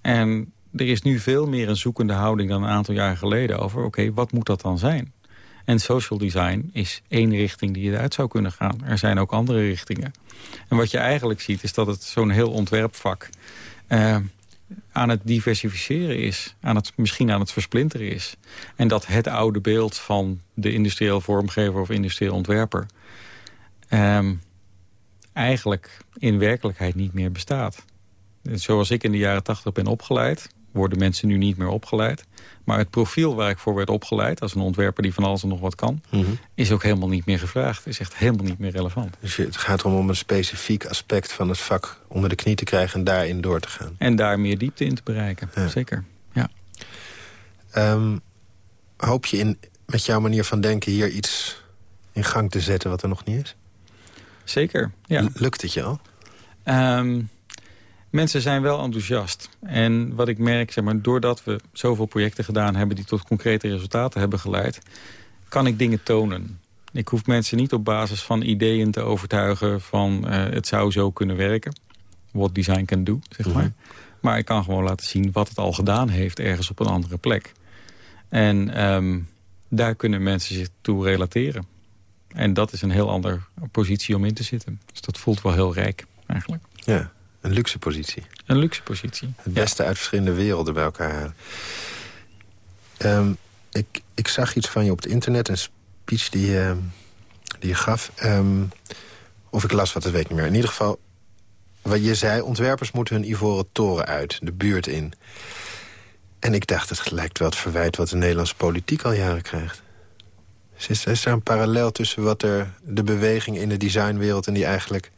En er is nu veel meer een zoekende houding dan een aantal jaar geleden... over, oké, wat moet dat dan zijn? En social design is één richting die je uit zou kunnen gaan. Er zijn ook andere richtingen. En wat je eigenlijk ziet is dat het zo'n heel ontwerpvak... Uh, aan het diversificeren is. Aan het, misschien aan het versplinteren is. En dat het oude beeld van de industrieel vormgever of industrieel ontwerper... Um, eigenlijk in werkelijkheid niet meer bestaat. Zoals ik in de jaren tachtig ben opgeleid worden mensen nu niet meer opgeleid. Maar het profiel waar ik voor werd opgeleid... als een ontwerper die van alles en nog wat kan... Mhm. is ook helemaal niet meer gevraagd. Is echt helemaal niet meer relevant. Dus het gaat erom om een specifiek aspect van het vak... onder de knie te krijgen en daarin door te gaan. En daar meer diepte in te bereiken, zeker. Ja. Um, hoop je in, met jouw manier van denken hier iets in gang te zetten... wat er nog niet is? Zeker, ja. lukt het je al? Um, Mensen zijn wel enthousiast. En wat ik merk, zeg maar, doordat we zoveel projecten gedaan hebben... die tot concrete resultaten hebben geleid... kan ik dingen tonen. Ik hoef mensen niet op basis van ideeën te overtuigen... van uh, het zou zo kunnen werken. What design can do, zeg maar. Mhm. Maar ik kan gewoon laten zien wat het al gedaan heeft... ergens op een andere plek. En um, daar kunnen mensen zich toe relateren. En dat is een heel andere positie om in te zitten. Dus dat voelt wel heel rijk, eigenlijk. Ja. Een luxe positie. Een luxe positie. Het beste uit verschillende werelden bij elkaar halen. Ehm, ik, ik zag iets van je op het internet, een speech die, uh, die je gaf. Ehm, of ik las wat, dat weet ik niet meer. In ieder geval, wat je zei, ontwerpers moeten hun ivoren toren uit, de buurt in. En ik dacht, het lijkt wel het verwijt wat de Nederlandse politiek al jaren krijgt. Is, is er een parallel tussen wat er de beweging in de designwereld... en die eigenlijk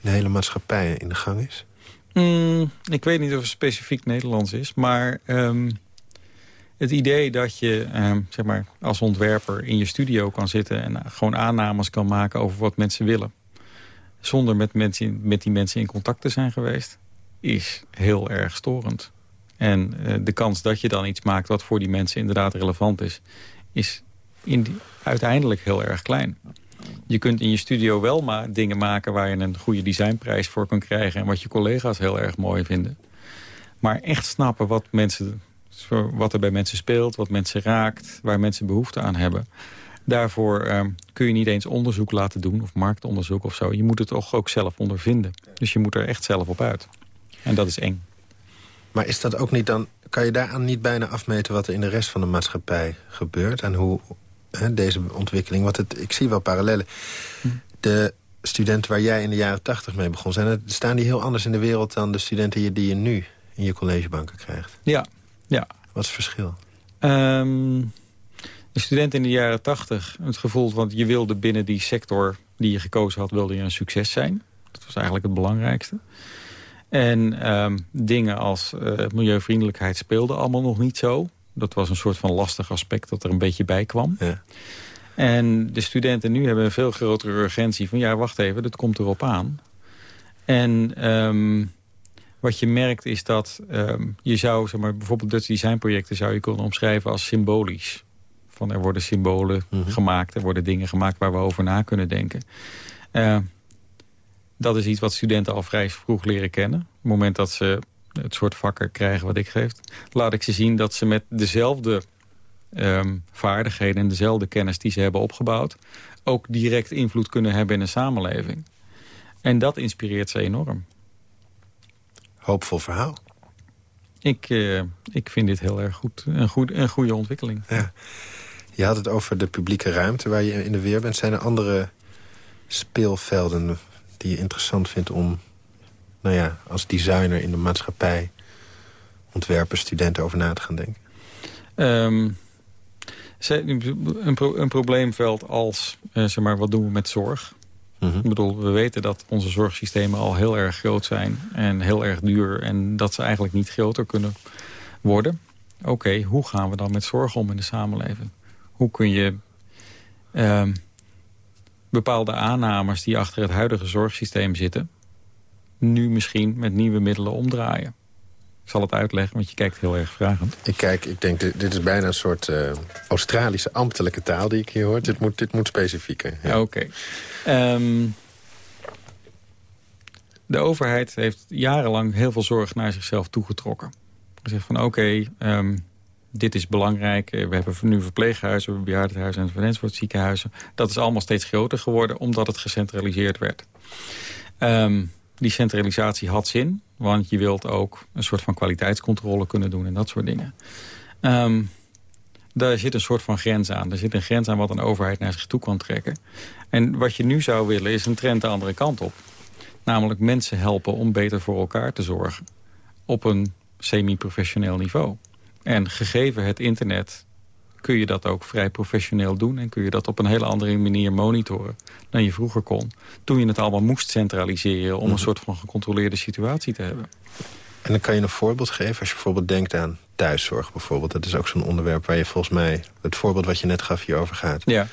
de hele maatschappij in de gang is? Mm, ik weet niet of het specifiek Nederlands is, maar um, het idee dat je um, zeg maar, als ontwerper in je studio kan zitten... en gewoon aannames kan maken over wat mensen willen... zonder met, mensen, met die mensen in contact te zijn geweest... is heel erg storend. En uh, de kans dat je dan iets maakt wat voor die mensen inderdaad relevant is... is uiteindelijk heel erg klein. Je kunt in je studio wel maar dingen maken waar je een goede designprijs voor kan krijgen... en wat je collega's heel erg mooi vinden. Maar echt snappen wat, mensen, wat er bij mensen speelt, wat mensen raakt... waar mensen behoefte aan hebben... Daarvoor uh, kun je niet eens onderzoek laten doen of marktonderzoek of zo. Je moet het toch ook zelf ondervinden. Dus je moet er echt zelf op uit. En dat is eng. Maar is dat ook niet dan... kan je daaraan niet bijna afmeten wat er in de rest van de maatschappij gebeurt? En hoe, deze ontwikkeling. Want het, ik zie wel parallellen. Hm. De studenten waar jij in de jaren tachtig mee begon... Zijn, staan die heel anders in de wereld dan de studenten die je nu in je collegebanken krijgt? Ja. ja. Wat is het verschil? Um, de studenten in de jaren tachtig, het gevoel... want je wilde binnen die sector die je gekozen had... wilde je een succes zijn. Dat was eigenlijk het belangrijkste. En um, dingen als uh, milieuvriendelijkheid speelden allemaal nog niet zo. Dat was een soort van lastig aspect dat er een beetje bij kwam. Ja. En de studenten nu hebben een veel grotere urgentie van... ja, wacht even, dat komt erop aan. En um, wat je merkt is dat um, je zou, zeg maar, bijvoorbeeld Dutch designprojecten... zou je kunnen omschrijven als symbolisch. Van er worden symbolen mhm. gemaakt, er worden dingen gemaakt... waar we over na kunnen denken. Uh, dat is iets wat studenten al vrij vroeg leren kennen. Op het moment dat ze het soort vakken krijgen wat ik geef... laat ik ze zien dat ze met dezelfde um, vaardigheden en dezelfde kennis die ze hebben opgebouwd... ook direct invloed kunnen hebben in een samenleving. En dat inspireert ze enorm. Hoopvol verhaal. Ik, uh, ik vind dit heel erg goed. Een, goed, een goede ontwikkeling. Ja. Je had het over de publieke ruimte waar je in de weer bent. Zijn er andere speelvelden die je interessant vindt om nou ja, als designer in de maatschappij... ontwerpen, studenten over na te gaan denken? Um, een, een, probleemveld als, eh, zeg maar, wat doen we met zorg? Mhm. Ik bedoel, we weten dat onze zorgsystemen al heel erg groot zijn... en heel erg duur en dat ze eigenlijk niet groter kunnen worden. Oké, hoe gaan we dan met zorg om in de samenleving? Hoe kun je ehm, bepaalde aannames die achter het huidige zorgsysteem zitten... nu misschien met nieuwe middelen omdraaien. Ik zal het uitleggen, want je kijkt heel erg vragend. Ik kijk, ik denk, dit, dit is bijna een soort uh, Australische ambtelijke taal die ik hier hoor. Dit moet, dit moet specifieker. Ja. Oké. Ehm, de overheid heeft jarenlang heel veel zorg naar zichzelf toegetrokken. Ze zegt van oké, ehm, dit is belangrijk. We hebben nu verpleeghuizen, we hebben bejaardenhuizen enzovoort, ziekenhuizen. Dat is allemaal steeds groter geworden omdat het gecentraliseerd werd. Um, die centralisatie had zin, want je wilt ook een soort van kwaliteitscontrole kunnen doen en dat soort dingen. Um, daar zit een soort van grens aan. Er zit een grens aan wat een overheid naar zich toe kan trekken. En wat je nu zou willen is een trend de andere kant op. Namelijk mensen helpen om beter voor elkaar te zorgen. Op een semi-professioneel niveau. En gegeven het internet kun je dat ook vrij professioneel doen... en kun je dat op een hele andere manier monitoren dan je vroeger kon. Toen je het allemaal moest centraliseren... om een mhm. soort van gecontroleerde situatie te hebben. En dan kan je een voorbeeld geven als je bijvoorbeeld denkt aan thuiszorg bijvoorbeeld. Dat is ook zo'n onderwerp waar je volgens mij... het voorbeeld wat je net gaf hierover gaat. Ja.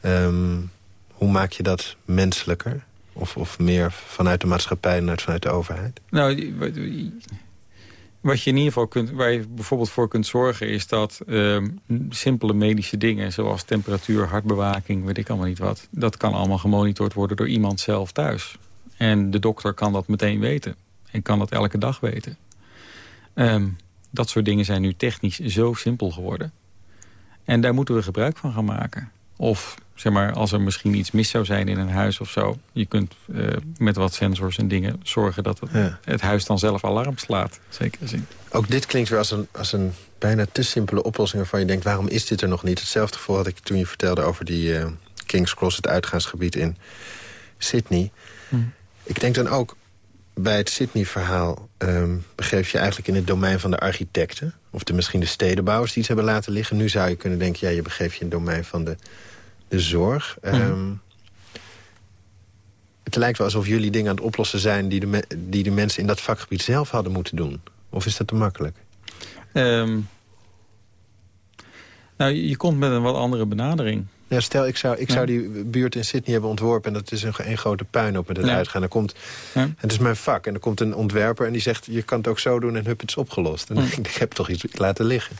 Ehm, hoe maak je dat menselijker? Of, of meer vanuit de maatschappij en vanuit de overheid? Nou, wat je in ieder geval kunt, waar je bijvoorbeeld voor kunt zorgen... is dat ehm, simpele medische dingen, zoals temperatuur, hartbewaking... weet ik allemaal niet wat, dat kan allemaal gemonitord worden door iemand zelf thuis. En de dokter kan dat meteen weten. En kan dat elke dag weten. Um, dat soort dingen zijn nu technisch zo simpel geworden. En daar moeten we gebruik van gaan maken. Of zeg maar, als er misschien iets mis zou zijn in een huis of zo... je kunt uh, met wat sensors en dingen zorgen dat het, het, huis dan zelf alarm slaat. Zeker zin. Ook dit klinkt weer als een, als een bijna te simpele oplossing... waarvan je denkt, waarom is dit er nog niet? Hetzelfde gevoel had ik toen je vertelde over die uh, King's Cross... het uitgaansgebied in Sydney. Hm. Ik denk dan ook, bij het Sydney-verhaal um, begeef je eigenlijk in het domein van de architecten. Of de, misschien de stedenbouwers die iets hebben laten liggen. Nu zou je kunnen denken, ja, je begeeft je in het domein van de, de zorg. Um, Het lijkt wel alsof jullie dingen aan het oplossen zijn... Die de, die de mensen in dat vakgebied zelf hadden moeten doen. Of is dat te makkelijk? Um, nou, je komt met een wat andere benadering. Ja, stel, ik zou, ik zou die buurt in Sydney hebben ontworpen... en dat is een, een grote puinhoop met het uitgaan. Er komt, ja. Het is mijn vak. En er komt een ontwerper en die zegt... je kan het ook zo doen en hup, het is opgelost. En dan ik, ik heb toch iets laten liggen.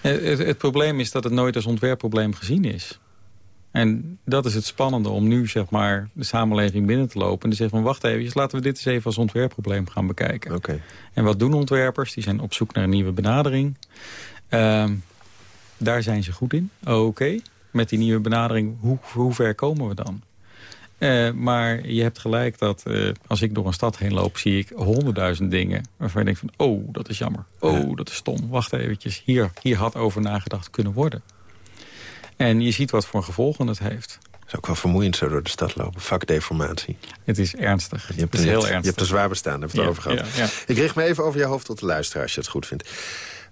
Het, het, probleem is dat het nooit als ontwerpprobleem gezien is. En dat is het spannende om nu zeg maar, de samenleving binnen te lopen... en te zeggen van wacht even, laten we dit eens even als ontwerpprobleem gaan bekijken. Okay. En wat doen ontwerpers? Die zijn op zoek naar een nieuwe benadering. Uh, daar zijn ze goed in. Oké met die nieuwe benadering, hoe, hoe ver komen we dan? Uh, maar je hebt gelijk dat uh, als ik door een stad heen loop... zie ik honderdduizend dingen waarvan je denkt van... oh, dat is jammer. Oh, dat is stom. Wacht eventjes. Hier, hier had over nagedacht kunnen worden. En je ziet wat voor gevolgen het heeft. Het is ook wel vermoeiend zo door de stad lopen. Vakdeformatie. Het is ernstig. Je hebt, het is heel ernstig. Je hebt een zwaar bestaan, daar hebben we het over gehad. Ik richt me even over je hoofd tot de luisteraar, als je het goed vindt.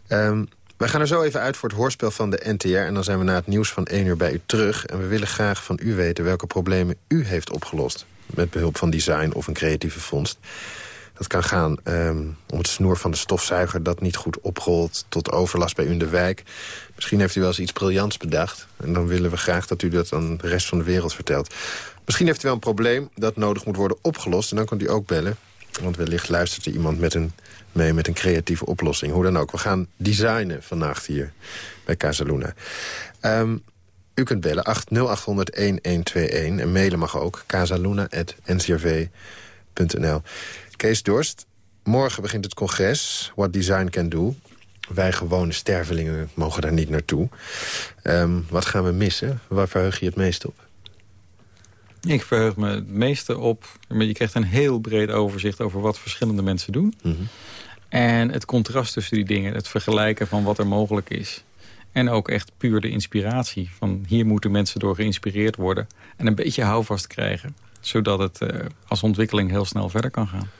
Um, wij gaan er zo even uit voor het hoorspel van de NTR... en dan zijn we na het nieuws van 1 uur bij u terug. En we willen graag van u weten welke problemen u heeft opgelost... met behulp van design of een creatieve vondst. Dat kan gaan um, om het snoer van de stofzuiger dat niet goed oprolt... tot overlast bij u in de wijk. Misschien heeft u wel eens iets briljants bedacht. En dan willen we graag dat u dat aan de rest van de wereld vertelt. Misschien heeft u wel een probleem dat nodig moet worden opgelost... en dan kunt u ook bellen. Want wellicht luistert er iemand met een mee met een creatieve oplossing. Hoe dan ook. We gaan designen vannacht hier bij Casaluna. Um, u kunt bellen 0800-1121 en mailen mag ook casaluna.ncrv.nl. Kees Dorst, morgen begint het congres What Design Can Do. Wij gewone stervelingen mogen daar niet naartoe. Um, wat gaan we missen? Waar verheug je het meest op? Ik verheug me het meeste op... je krijgt een heel breed overzicht over wat verschillende mensen doen. Mm en het contrast tussen die dingen, het vergelijken van wat er mogelijk is. En ook echt puur de inspiratie. Van hier moeten mensen door geïnspireerd worden. En een beetje houvast krijgen. Zodat het uh, als ontwikkeling heel snel verder kan gaan.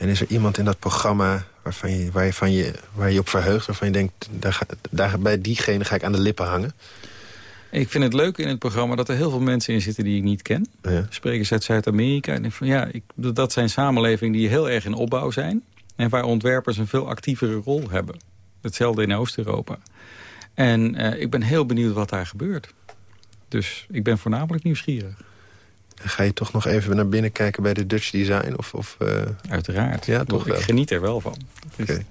En is er iemand in dat programma waarvan je, waar, je, van je, waar je op verheugt? Waarvan je denkt, daar, daar, bij diegene ga ik aan de lippen hangen? Ik vind het leuk in het programma dat er heel veel mensen in zitten die ik niet ken. Ja. Sprekers uit Zuid-Amerika. En ja, ik, dat zijn samenlevingen die heel erg in opbouw zijn. En waar ontwerpers een veel actievere rol hebben. Hetzelfde in Oost-Europa. En uh, ik ben heel benieuwd wat daar gebeurt. Dus ik ben voornamelijk nieuwsgierig. Ga je toch nog even naar binnen kijken bij de Dutch Design? Of, of, uh... Uiteraard. Ja, toch Ik geniet er wel van. Oké.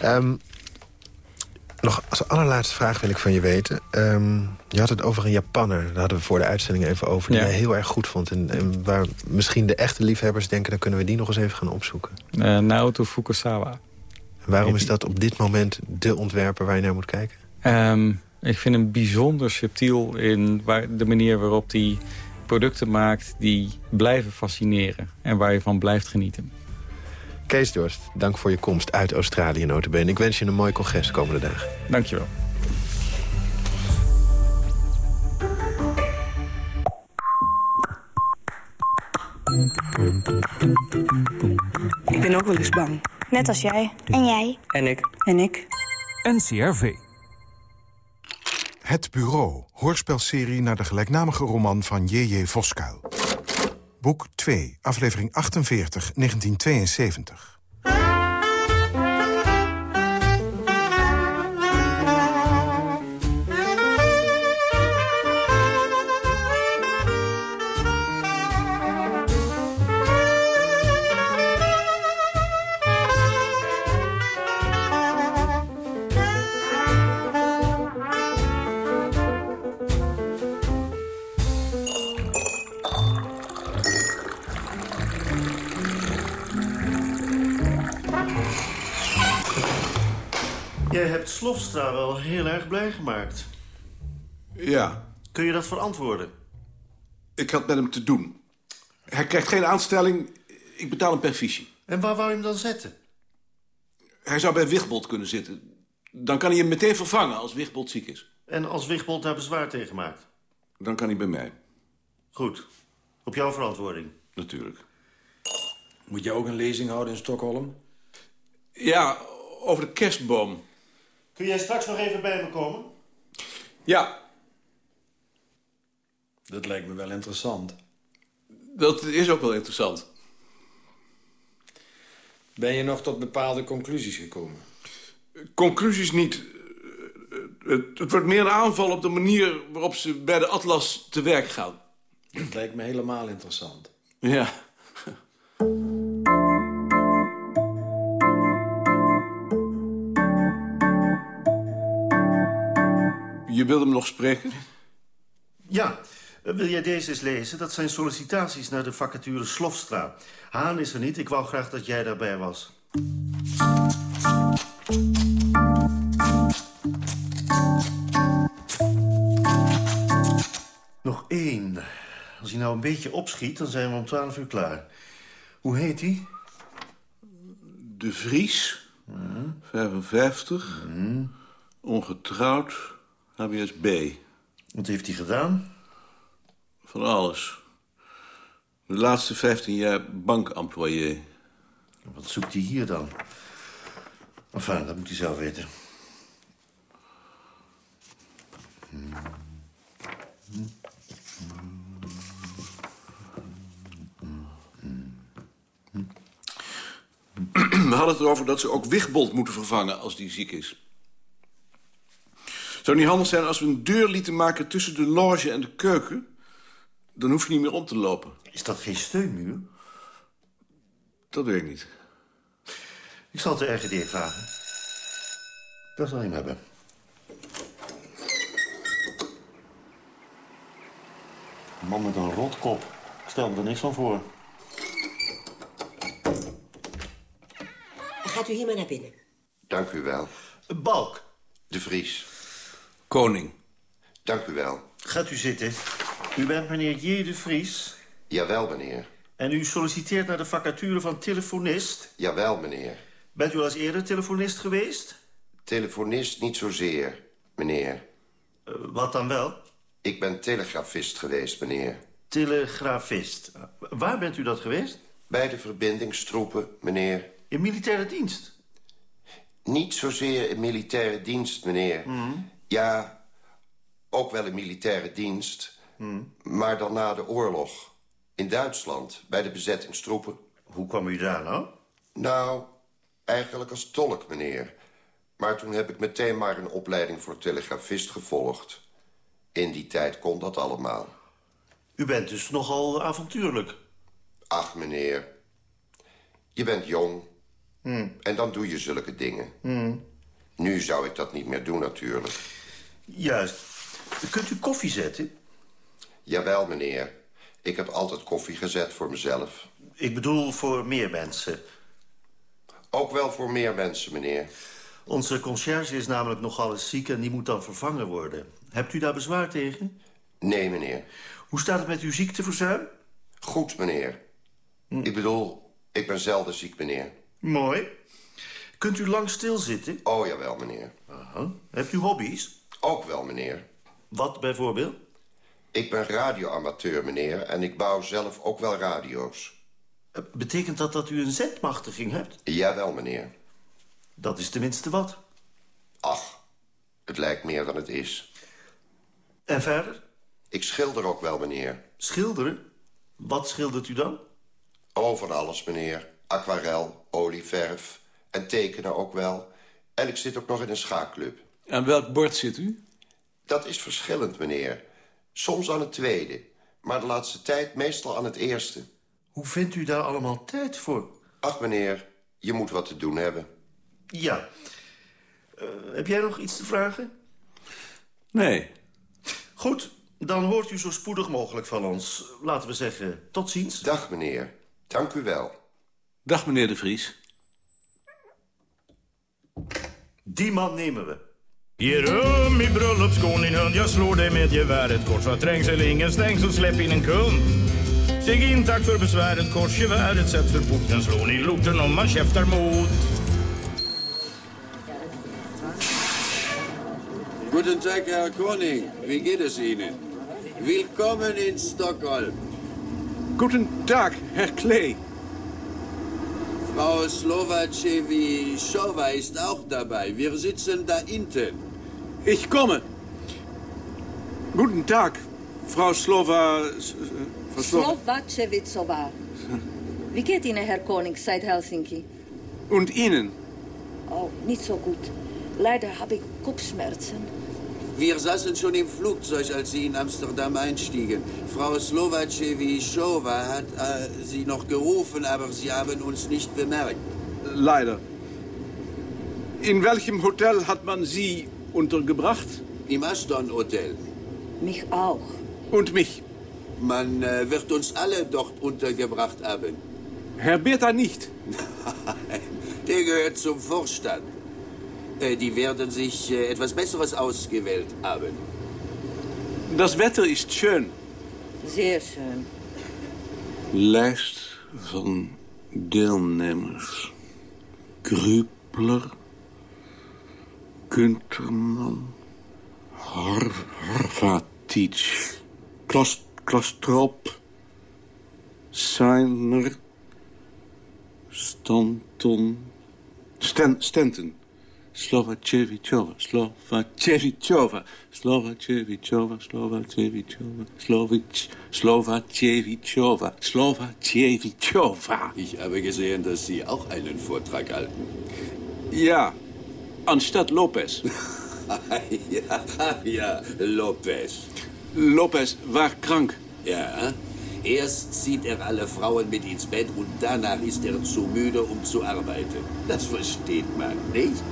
Ehm, nog als allerlaatste vraag wil ik van je weten. Ehm, je had het over een Japanner. Daar hadden we voor de uitzending even over. Die ja. heel erg goed vond. En, en, waar misschien de echte liefhebbers denken... dan kunnen we die nog eens even gaan opzoeken. Uh, Naoto Fukusawa. waarom is dat op dit moment de ontwerper waar je naar moet kijken? Um, ik vind hem bijzonder subtiel in waar, de manier waarop hij producten maakt... die blijven fascineren en waar je van blijft genieten. Kees Dorst, dank voor je komst uit Australië notabene. Ik wens je een mooi congres de komende dagen. Dank je wel. Ik ben ook wel eens bang. Net als jij. En jij. En ik. En ik. NCRV. Het Bureau, hoorspelserie naar de gelijknamige roman van J.J. Voskuil. Boek 2, aflevering 48, 1972. Jij hebt Slofstra wel heel erg blij gemaakt. Ja. Kun je dat verantwoorden? Ik had met hem te doen. Hij krijgt geen aanstelling. Ik betaal hem per visie. En waar wou je hem dan zetten? Hij zou bij Wigbold kunnen zitten. Dan kan hij hem meteen vervangen als Wigbold ziek is. En als Wigbold daar bezwaar tegen maakt? Dan kan hij bij mij. Goed. Op jouw verantwoording? Natuurlijk. Moet je ook een lezing houden in Stockholm? Ja, over de kerstboom. Kun jij straks nog even bij me komen? Ja. Dat lijkt me wel interessant. Dat is ook wel interessant. Ben je nog tot bepaalde conclusies gekomen? Conclusies niet. Het, het wordt meer een aanval op de manier waarop ze bij de Atlas te werk gaan. Dat lijkt me helemaal interessant. Ja. Je wilde hem nog spreken? Ja. Wil jij deze eens lezen? Dat zijn sollicitaties naar de vacature Slofstra. Haan is er niet. Ik wou graag dat jij daarbij was. Nog één. Als hij nou een beetje opschiet, dan zijn we om twaalf uur klaar. Hoe heet hij? De Vries. 55. Ongetrouwd. HBSB. Wat heeft hij gedaan? Van alles. De laatste 15 jaar bankemployé. Wat zoekt hij hier dan? Enfin, dat moet hij zelf weten. We hadden het erover dat ze ook Wigbold moeten vervangen als die ziek is. Zou niet handig zijn als we een deur lieten maken tussen de loge en de keuken? Dan hoef je niet meer om te lopen. Is dat geen steunmuur? Dat weet ik niet. Ik zal het de RGD vragen. Dat zal hij hem hebben. Een man met een rotkop. Ik stel me er niks van voor. Gaat u hier maar naar binnen. Dank u wel. Balk. De Vries. Koning. Dank u wel. Gaat u zitten. U bent meneer J. de Vries. Jawel, meneer. En u solliciteert naar de vacature van telefonist. Jawel, meneer. Bent u al eens eerder telefonist geweest? Telefonist niet zozeer, meneer. Uh, wat dan wel? Ik ben telegrafist geweest, meneer. Telegrafist. Waar bent u dat geweest? Bij de verbindingstroepen, meneer. In militaire dienst? Niet zozeer in militaire dienst, meneer. Mm. Ja, ook wel in militaire dienst. Mm. Maar dan na de oorlog. In Duitsland, bij de bezettingstroepen. Hoe kwam u daar nou? Nou, eigenlijk als tolk, meneer. Maar toen heb ik meteen maar een opleiding voor telegrafist gevolgd. In die tijd kon dat allemaal. U bent dus nogal avontuurlijk. Ach, meneer. Je bent jong. Hmm. En dan doe je zulke dingen. Hmm. Nu zou ik dat niet meer doen, natuurlijk. Juist. Kunt u koffie zetten? Jawel, meneer. Ik heb altijd koffie gezet voor mezelf. Ik bedoel voor meer mensen. Ook wel voor meer mensen, meneer. Onze conciërge is namelijk nogal eens ziek en die moet dan vervangen worden. Hebt u daar bezwaar tegen? Nee, meneer. Hoe staat het met uw ziekteverzuim? Goed, meneer. Ik bedoel, ik ben zelden ziek, meneer. Mooi. Kunt u lang stilzitten? Oh, jawel, meneer. Aha. Hebt u hobby's? Ook wel, meneer. Wat bijvoorbeeld? Ik ben radioamateur, meneer, en ik bouw zelf ook wel radio's. Eh, Betekent dat dat u een zetmachtiging hebt? Jawel, meneer. Dat is tenminste wat. Ach, het lijkt meer dan het is. En verder? Ik schilder ook wel, meneer. Schilderen? Wat schildert u dan? Over alles, meneer. Aquarel, olieverf en tekenen ook wel. En ik zit ook nog in een schaakclub. Aan welk bord zit u? Dat is verschillend, meneer. Soms aan het tweede, maar de laatste tijd meestal aan het eerste. Hoe vindt u daar allemaal tijd voor? Ach, meneer, je moet wat te doen hebben. Ja. Eh, heb jij nog iets te vragen? Nee. Goed, dan hoort u zo spoedig mogelijk van ons. Laten we zeggen, tot ziens. Dag, meneer. Dank u wel. Dag, meneer de Vries. Die man nemen we. Ge rum i bröllopsgården din hund Jag slår dig med geväret Kors var trängsel, ingen stängsel Släpp in en kund Stig in, tack för besväret Kors geväret, sätt för porten Slår ni lorten om man käftar mot Guten Tag, Herr Koning. Wie geht es Ihnen? Willkommen in Stockholm. Guten Tag, Herr Klee. Frau Slovacevichova ist auch dabei. Wir sitzen da hinten. Ich komme. Guten Tag, Frau Slova... Frau Slova... Slovacevitsova. Wie geht Ihnen, Herr Koning, seit Helsinki? Und Ihnen? Oh, nicht so gut. Leider habe ich Kopfschmerzen. Wir saßen schon im Flugzeug, als Sie in Amsterdam einstiegen. Frau Slovacevichova hat äh, Sie noch gerufen, aber Sie haben uns nicht bemerkt. Leider. In welchem Hotel hat man Sie untergebracht? Im Aston Hotel. Mich auch. Und mich? Man äh, wird uns alle dort untergebracht haben. Herr Bertha nicht. Der gehört zum Vorstand. Äh, Die werden sich äh, etwas Besseres ausgewählt haben. Das Wetter ist schön. Sehr schön. Lijst van deelnemers. Grupler, Gunterman, Har Harvatic, Klas Klastrop, Seimer, Stanton, Sten Stenton, Slovacevichova, Slovacevichova, Slovacevichova, Slovacevichova, Slovic, Slovacevichova, Slovacevichova. Ich habe gesehen, dass Sie auch einen Vortrag halten. Ja, anstatt Lopez. ja, ja, Lopez. Lopez war krank. Ja, erst zieht er alle Frauen mit ins Bett und danach ist er zu müde, um zu arbeiten. Das versteht man, nicht?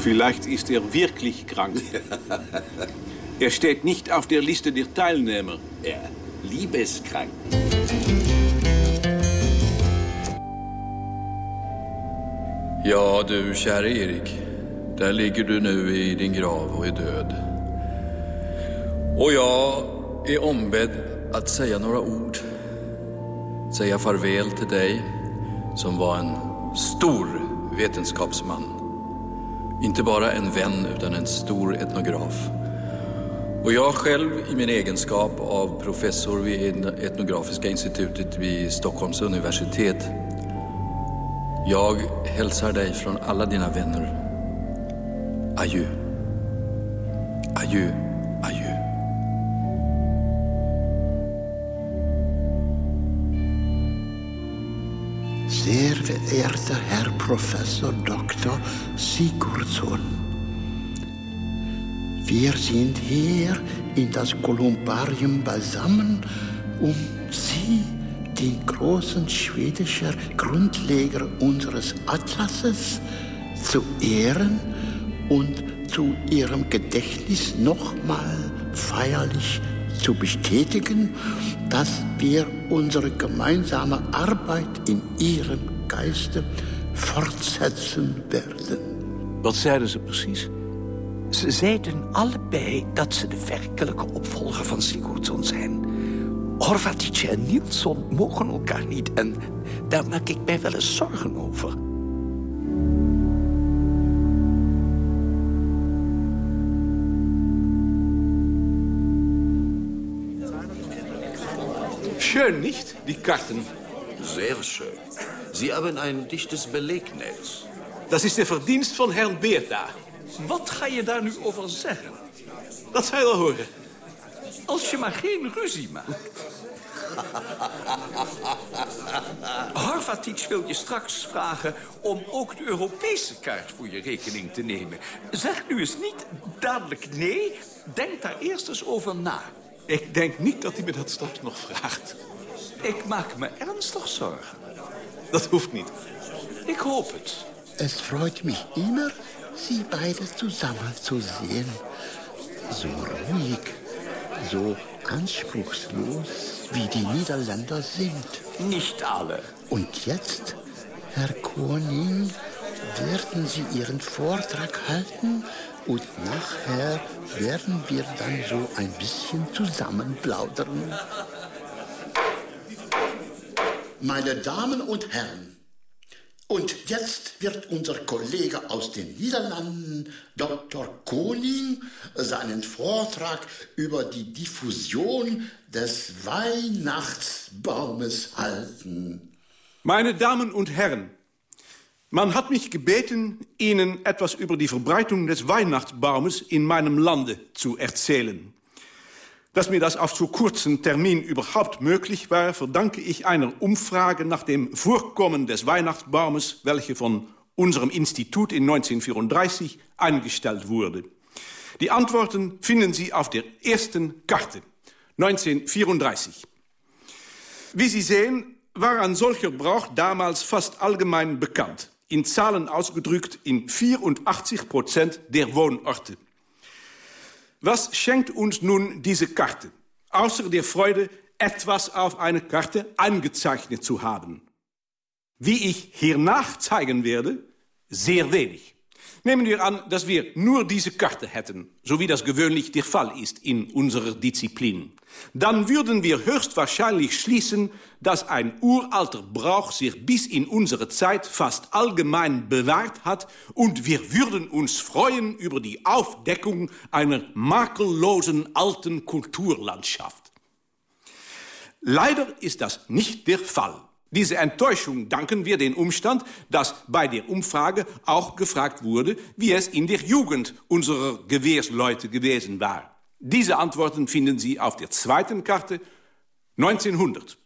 Vielleicht ist er wirklich krank. er steht nicht auf der Liste der Teilnehmer. Ja, liebeskrank. Ja du, käre Erik. Där ligger du nu i din grav och är död. Och jag är ombedd att säga några ord. Säga farväl till dig som var en stor vetenskapsman. Inte bara en vän utan en stor etnograf. Och jag själv i min egenskap av professor vid Etnografiska institutet vid Stockholms universitet. Jag hälsar dig från alla dina vänner. Adjö. Adjö, adjö. Sehr verehrter Herr Professor Dr. Sigurdsson. Wir sind hier in das Kolumbarium beisammen, um Sie, den großen schwedischen Grundleger unseres Atlases, zu ehren und zu Ihrem Gedächtnis nochmal feierlich zu bestätigen, dass wir unsere gemeinsame Arbeit in Ihrem Geiste fortsetzen werden. Wat zeiden ze precies? Ze zeiden allebei dat ze de werkelijke opvolger van Sigurdsson zijn. Horvatic en Nilsson mogen elkaar niet en daar maak ik mij wel eens zorgen over. Schön, nicht? Die Karten. Sehr schön. Sie haben ein dichtes Belegnetz. Dat is de verdienst van Herrn Beerta. Wat ga je daar nu over zeggen? Dat zal je wel horen. Als je maar geen ruzie maakt. Harvatic wil je straks vragen om ook de Europese kaart voor je rekening te nemen. Zeg nu eens niet dadelijk nee. Denk daar eerst eens over na. Ik denk niet dat hij me dat straks nog vraagt. Ik maak me ernstig zorgen. Dat hoeft niet. Ik hoop het. Es freut mich immer, Sie beide zusammen zu sehen. So ruhig, so anspruchslos, wie die Niederländer sind. Nicht alle. Und jetzt, Herr Koning, werden Sie Ihren Vortrag halten und nachher werden wir dann so ein bisschen zusammen plaudern. Meine Damen und Herren, und jetzt wird unser Kollege aus den Niederlanden, Dr. Koning, seinen Vortrag über die Diffusion des Weihnachtsbaumes halten. Meine Damen und Herren, man hat mich gebeten, Ihnen etwas über die Verbreitung des Weihnachtsbaumes in meinem Lande zu erzählen. Dass mir das auf so kurzen Termin überhaupt möglich war, verdanke ich einer Umfrage nach dem Vorkommen des Weihnachtsbaumes, welche von unserem Institut in 1934 eingestellt wurde. Die Antworten finden Sie auf der ersten Karte, 1934. Wie Sie sehen, war ein solcher Brauch damals fast allgemein bekannt. In Zahlen ausgedrückt in 84 Prozent der Wohnorte. Was schenkt uns nun diese Karte? Außer der Freude, etwas auf eine Karte eingezeichnet zu haben. Wie ich hiernach zeigen werde, sehr wenig. Nehmen wir an, dass wir nur diese Karte hätten, so wie das gewöhnlich der Fall ist in unserer Disziplin. Dann würden wir höchstwahrscheinlich schließen, dass ein uralter Brauch sich bis in unsere Zeit fast allgemein bewahrt hat und wir würden uns freuen über die Aufdeckung einer makellosen alten Kulturlandschaft. Leider ist das nicht der Fall. Diese Enttäuschung danken wir den Umstand, dass bei der Umfrage auch gefragt wurde, wie es in der Jugend unserer Gewehrsleute gewesen war. Diese Antworten finden Sie auf der zweiten Karte 1900.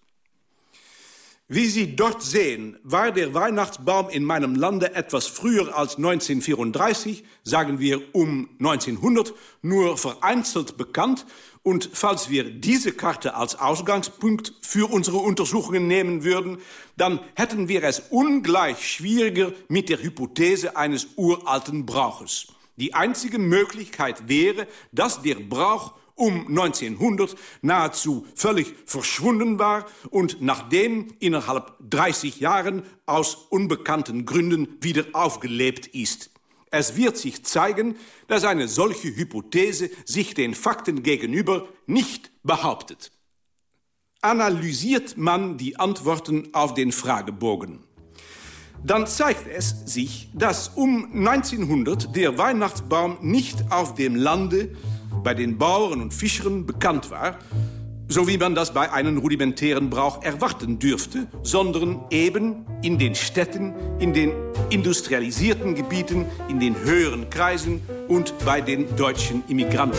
Wie Sie dort sehen, war der Weihnachtsbaum in meinem Lande etwas früher als 1934, sagen wir um 1900, nur vereinzelt bekannt. Und falls wir diese Karte als Ausgangspunkt für unsere Untersuchungen nehmen würden, dann hätten wir es ungleich schwieriger mit der Hypothese eines uralten Brauches. Die einzige Möglichkeit wäre, dass der Brauch um 1900 nahezu völlig verschwunden war und nachdem innerhalb 30 Jahren aus unbekannten Gründen wieder aufgelebt ist. Es wird sich zeigen, dass eine solche Hypothese sich den Fakten gegenüber nicht behauptet. Analysiert man die Antworten auf den Fragebogen, dann zeigt es sich, dass um 1900 der Weihnachtsbaum nicht auf dem Lande bei den Bauern und Fischern bekannt war, so wie man das bei einem rudimentären Brauch erwarten dürfte, sondern eben in den Städten, in den industrialisierten Gebieten, in den höheren Kreisen und bei den deutschen Immigranten.